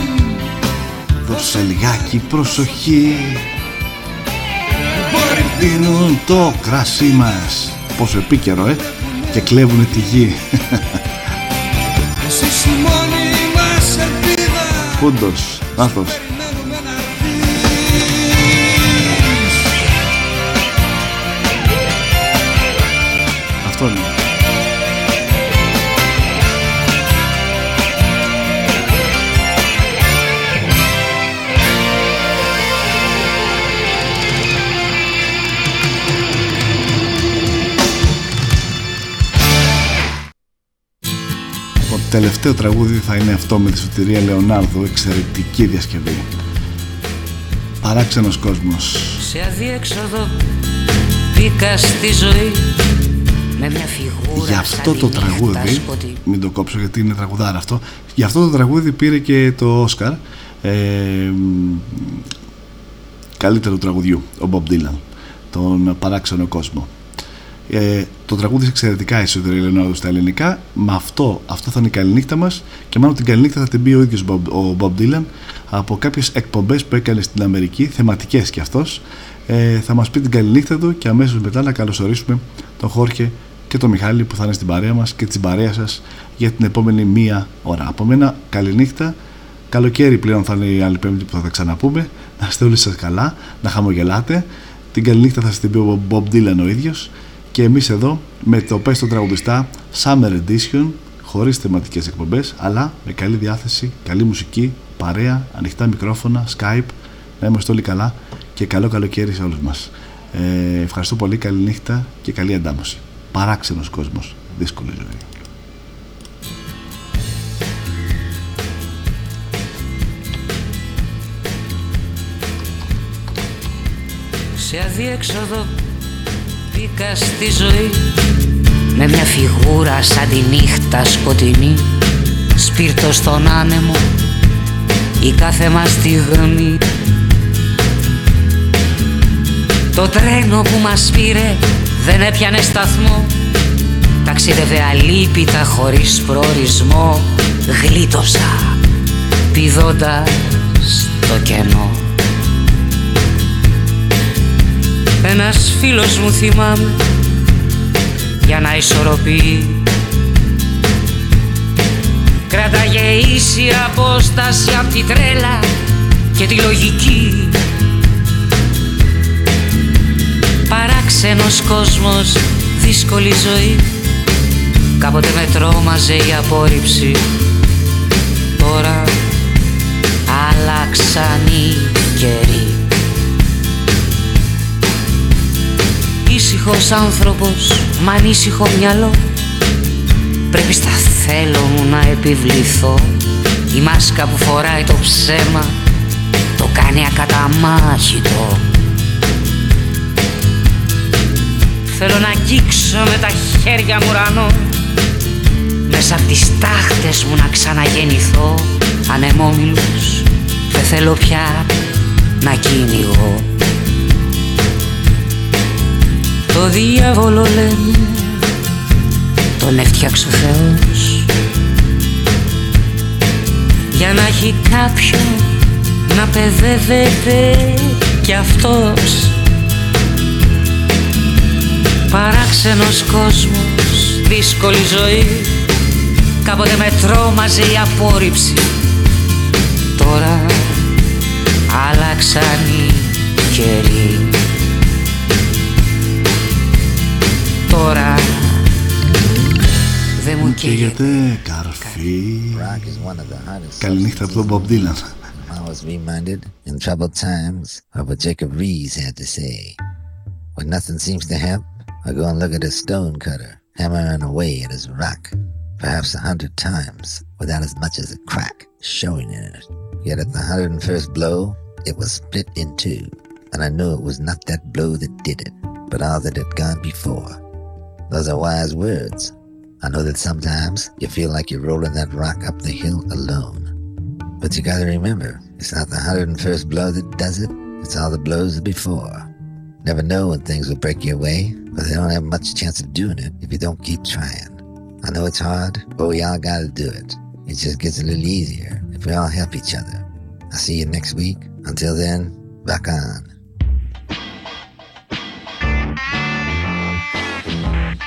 Δώσε λιγάκι προσοχή. Δίνουν το κρασί μας. Πόσο επίκαιρο, ε! Και κλέβουνε τη γη. Εσύ η μόνη μας ελπίδα Πούντος, λάθος. Τελευταίο τραγούδι θα είναι αυτό με τη σωτηρία Λεωνάρδου, εξαιρετική διασκευή. Παράξενος κόσμος. Σε αδιέξοδο μπήκα στη ζωή με μια φιγούρα Γι' αυτό το σαν τη νύχτα τραγούδι, σκοτεινή. μην το κόψω γιατί είναι τραγουδάρα αυτό, γι' αυτό το τραγούδι πήρε και το Όσκαρ ε, μ, καλύτερου τραγουδιού, ο Bob Dylan, τον παράξενο κόσμο. Ε, το τραγούδι είναι εξαιρετικά εσωτερικό Λεωνάρδος στα ελληνικά. Με αυτό, αυτό θα είναι η καληνύχτα μας και μάλλον την καληνύχτα θα την πει ο ίδιος ο Bob Dylan από κάποιες εκπομπές που έκανε στην Αμερική, θεματικές κι αυτός. Ε, θα μας πει την καληνύχτα του και αμέσως μετά να καλωσορίσουμε τον Χόρχε και τον Μιχάλη που θα είναι στην παρέα μας και την παρέα σας για την επόμενη μία ώρα. Από μένα, καληνύχτα. Καλοκαίρι πλέον θα είναι η άλλη Πέμπτη που θα τα ξαναπούμε. Να είστε όλοι σας καλά, να χαμογελάτε. Την καληνύχτα θα σας την πει ο Bob Dylan ο ίδιος και εμείς εδώ με το πες το τραγουδιστά Summer Edition χωρίς θεματικές εκπομπές αλλά με καλή διάθεση, καλή μουσική, παρέα, ανοιχτά μικρόφωνα, Skype να είμαστε όλοι καλά και καλό καλοκαίρι σε όλους μας. Ε, ευχαριστώ πολύ, καλή νύχτα και καλή αντάμωση. Παράξενος κόσμος, δύσκολη ζωή. Σε αδιέξοδο μπήκα στη ζωή με μια φιγούρα σαν τη νύχτα σκοτεινή. Σπίρτο στον άνεμο η κάθε μας στιγμή Το τρένο που μας πήρε δεν έπιανε σταθμό. Ταξίδευε αλίπητα χωρίς προορισμό. Γλίτωσα πηδώντας το κενό Ένας φίλος μου θυμάμαι για να ισορροπεί. Κράταγε ίση απόσταση απ' τη τρέλα και τη λογική. Παράξενος κόσμος, δύσκολη ζωή. Κάποτε με τρόμαζε η απόρριψη. Τώρα άλλαξαν οι καιροί Ήσυχος άνθρωπος, μ' ανήσυχο μυαλό. Πρέπει στα θέλω μου να επιβληθώ. Η μάσκα που φοράει το ψέμα Το κάνει ακαταμάχητο. Θέλω να αγγίξω με τα χέρια μου ουρανό. Μέσα απ' τις τάχτες μου να ξαναγεννηθώ. Ανεμόμυλους δεν θέλω πια να κυνηγώ Το διάβολο λένε τον έφτιαξε ο Θεός. Για να έχει κάποιον να παιδεύεται κι αυτός. Παράξενος κόσμος, δύσκολη ζωή. Κάποτε με τρόμαζε η απόρριψη. Τώρα άλλαξαν οι καιροί Καίγεται καρφί Καληνύχτα από τον Bob Dylan I was reminded in troubled times of what Jacob Rees had to say. When nothing seems to help, I go and look at a stone cutter hammering away at his rock, perhaps a hundred times, without as much as a crack showing in it. Yet at the hundred and first blow, it was split in two, and I knew it was not that blow that did it, but all that had gone before. Those are wise words. I know that sometimes you feel like you're rolling that rock up the hill alone. But you gotta remember, it's not the 101st blow that does it, it's all the blows before. Never know when things will break your way, but they don't have much chance of doing it if you don't keep trying. I know it's hard, but we all gotta do it. It just gets a little easier if we all help each other. I'll see you next week. Until then, rock on.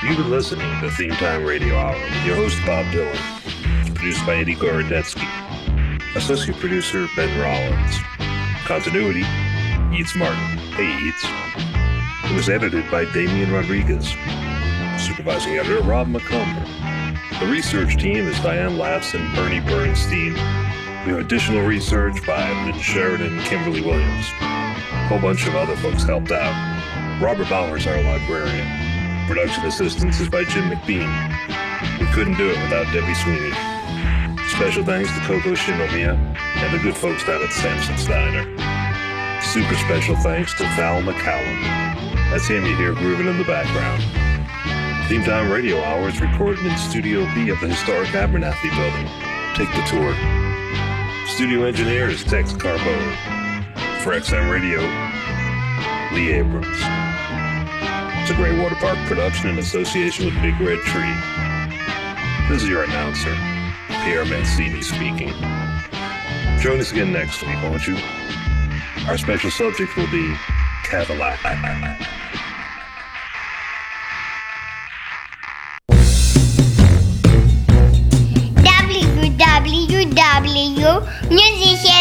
You've been listening to Theme Time Radio Hour with your host Bob Dylan. Produced by Eddie Gorodetsky. Associate producer Ben Rollins. Continuity, Eats Martin. Hey Eats. It was edited by Damian Rodriguez. Supervising editor Rob McCumber. The research team is Diane Laughs and Bernie Bernstein. We have additional research by Lynn Sheridan and Kimberly Williams. A whole bunch of other folks helped out. Robert Bowers, our librarian. Production assistance is by Jim McBean. We couldn't do it without Debbie Sweeney. Special thanks to Coco Shinomiya and the good folks down at Samson's Diner. Super special thanks to Val McCallum. That's him you hear grooving in the background. Theme Time Radio Hour is recorded in Studio B of the historic Abernathy Building. Take the tour. Studio engineer is Tex Carbone. For XM Radio, Lee Abrams. It's a Grey Water Park production in association with Big Red Tree. This is your announcer, Pierre Mancini speaking. Join us again next week, won't you? Our special subject will be Cadillac. www.musicheaven.com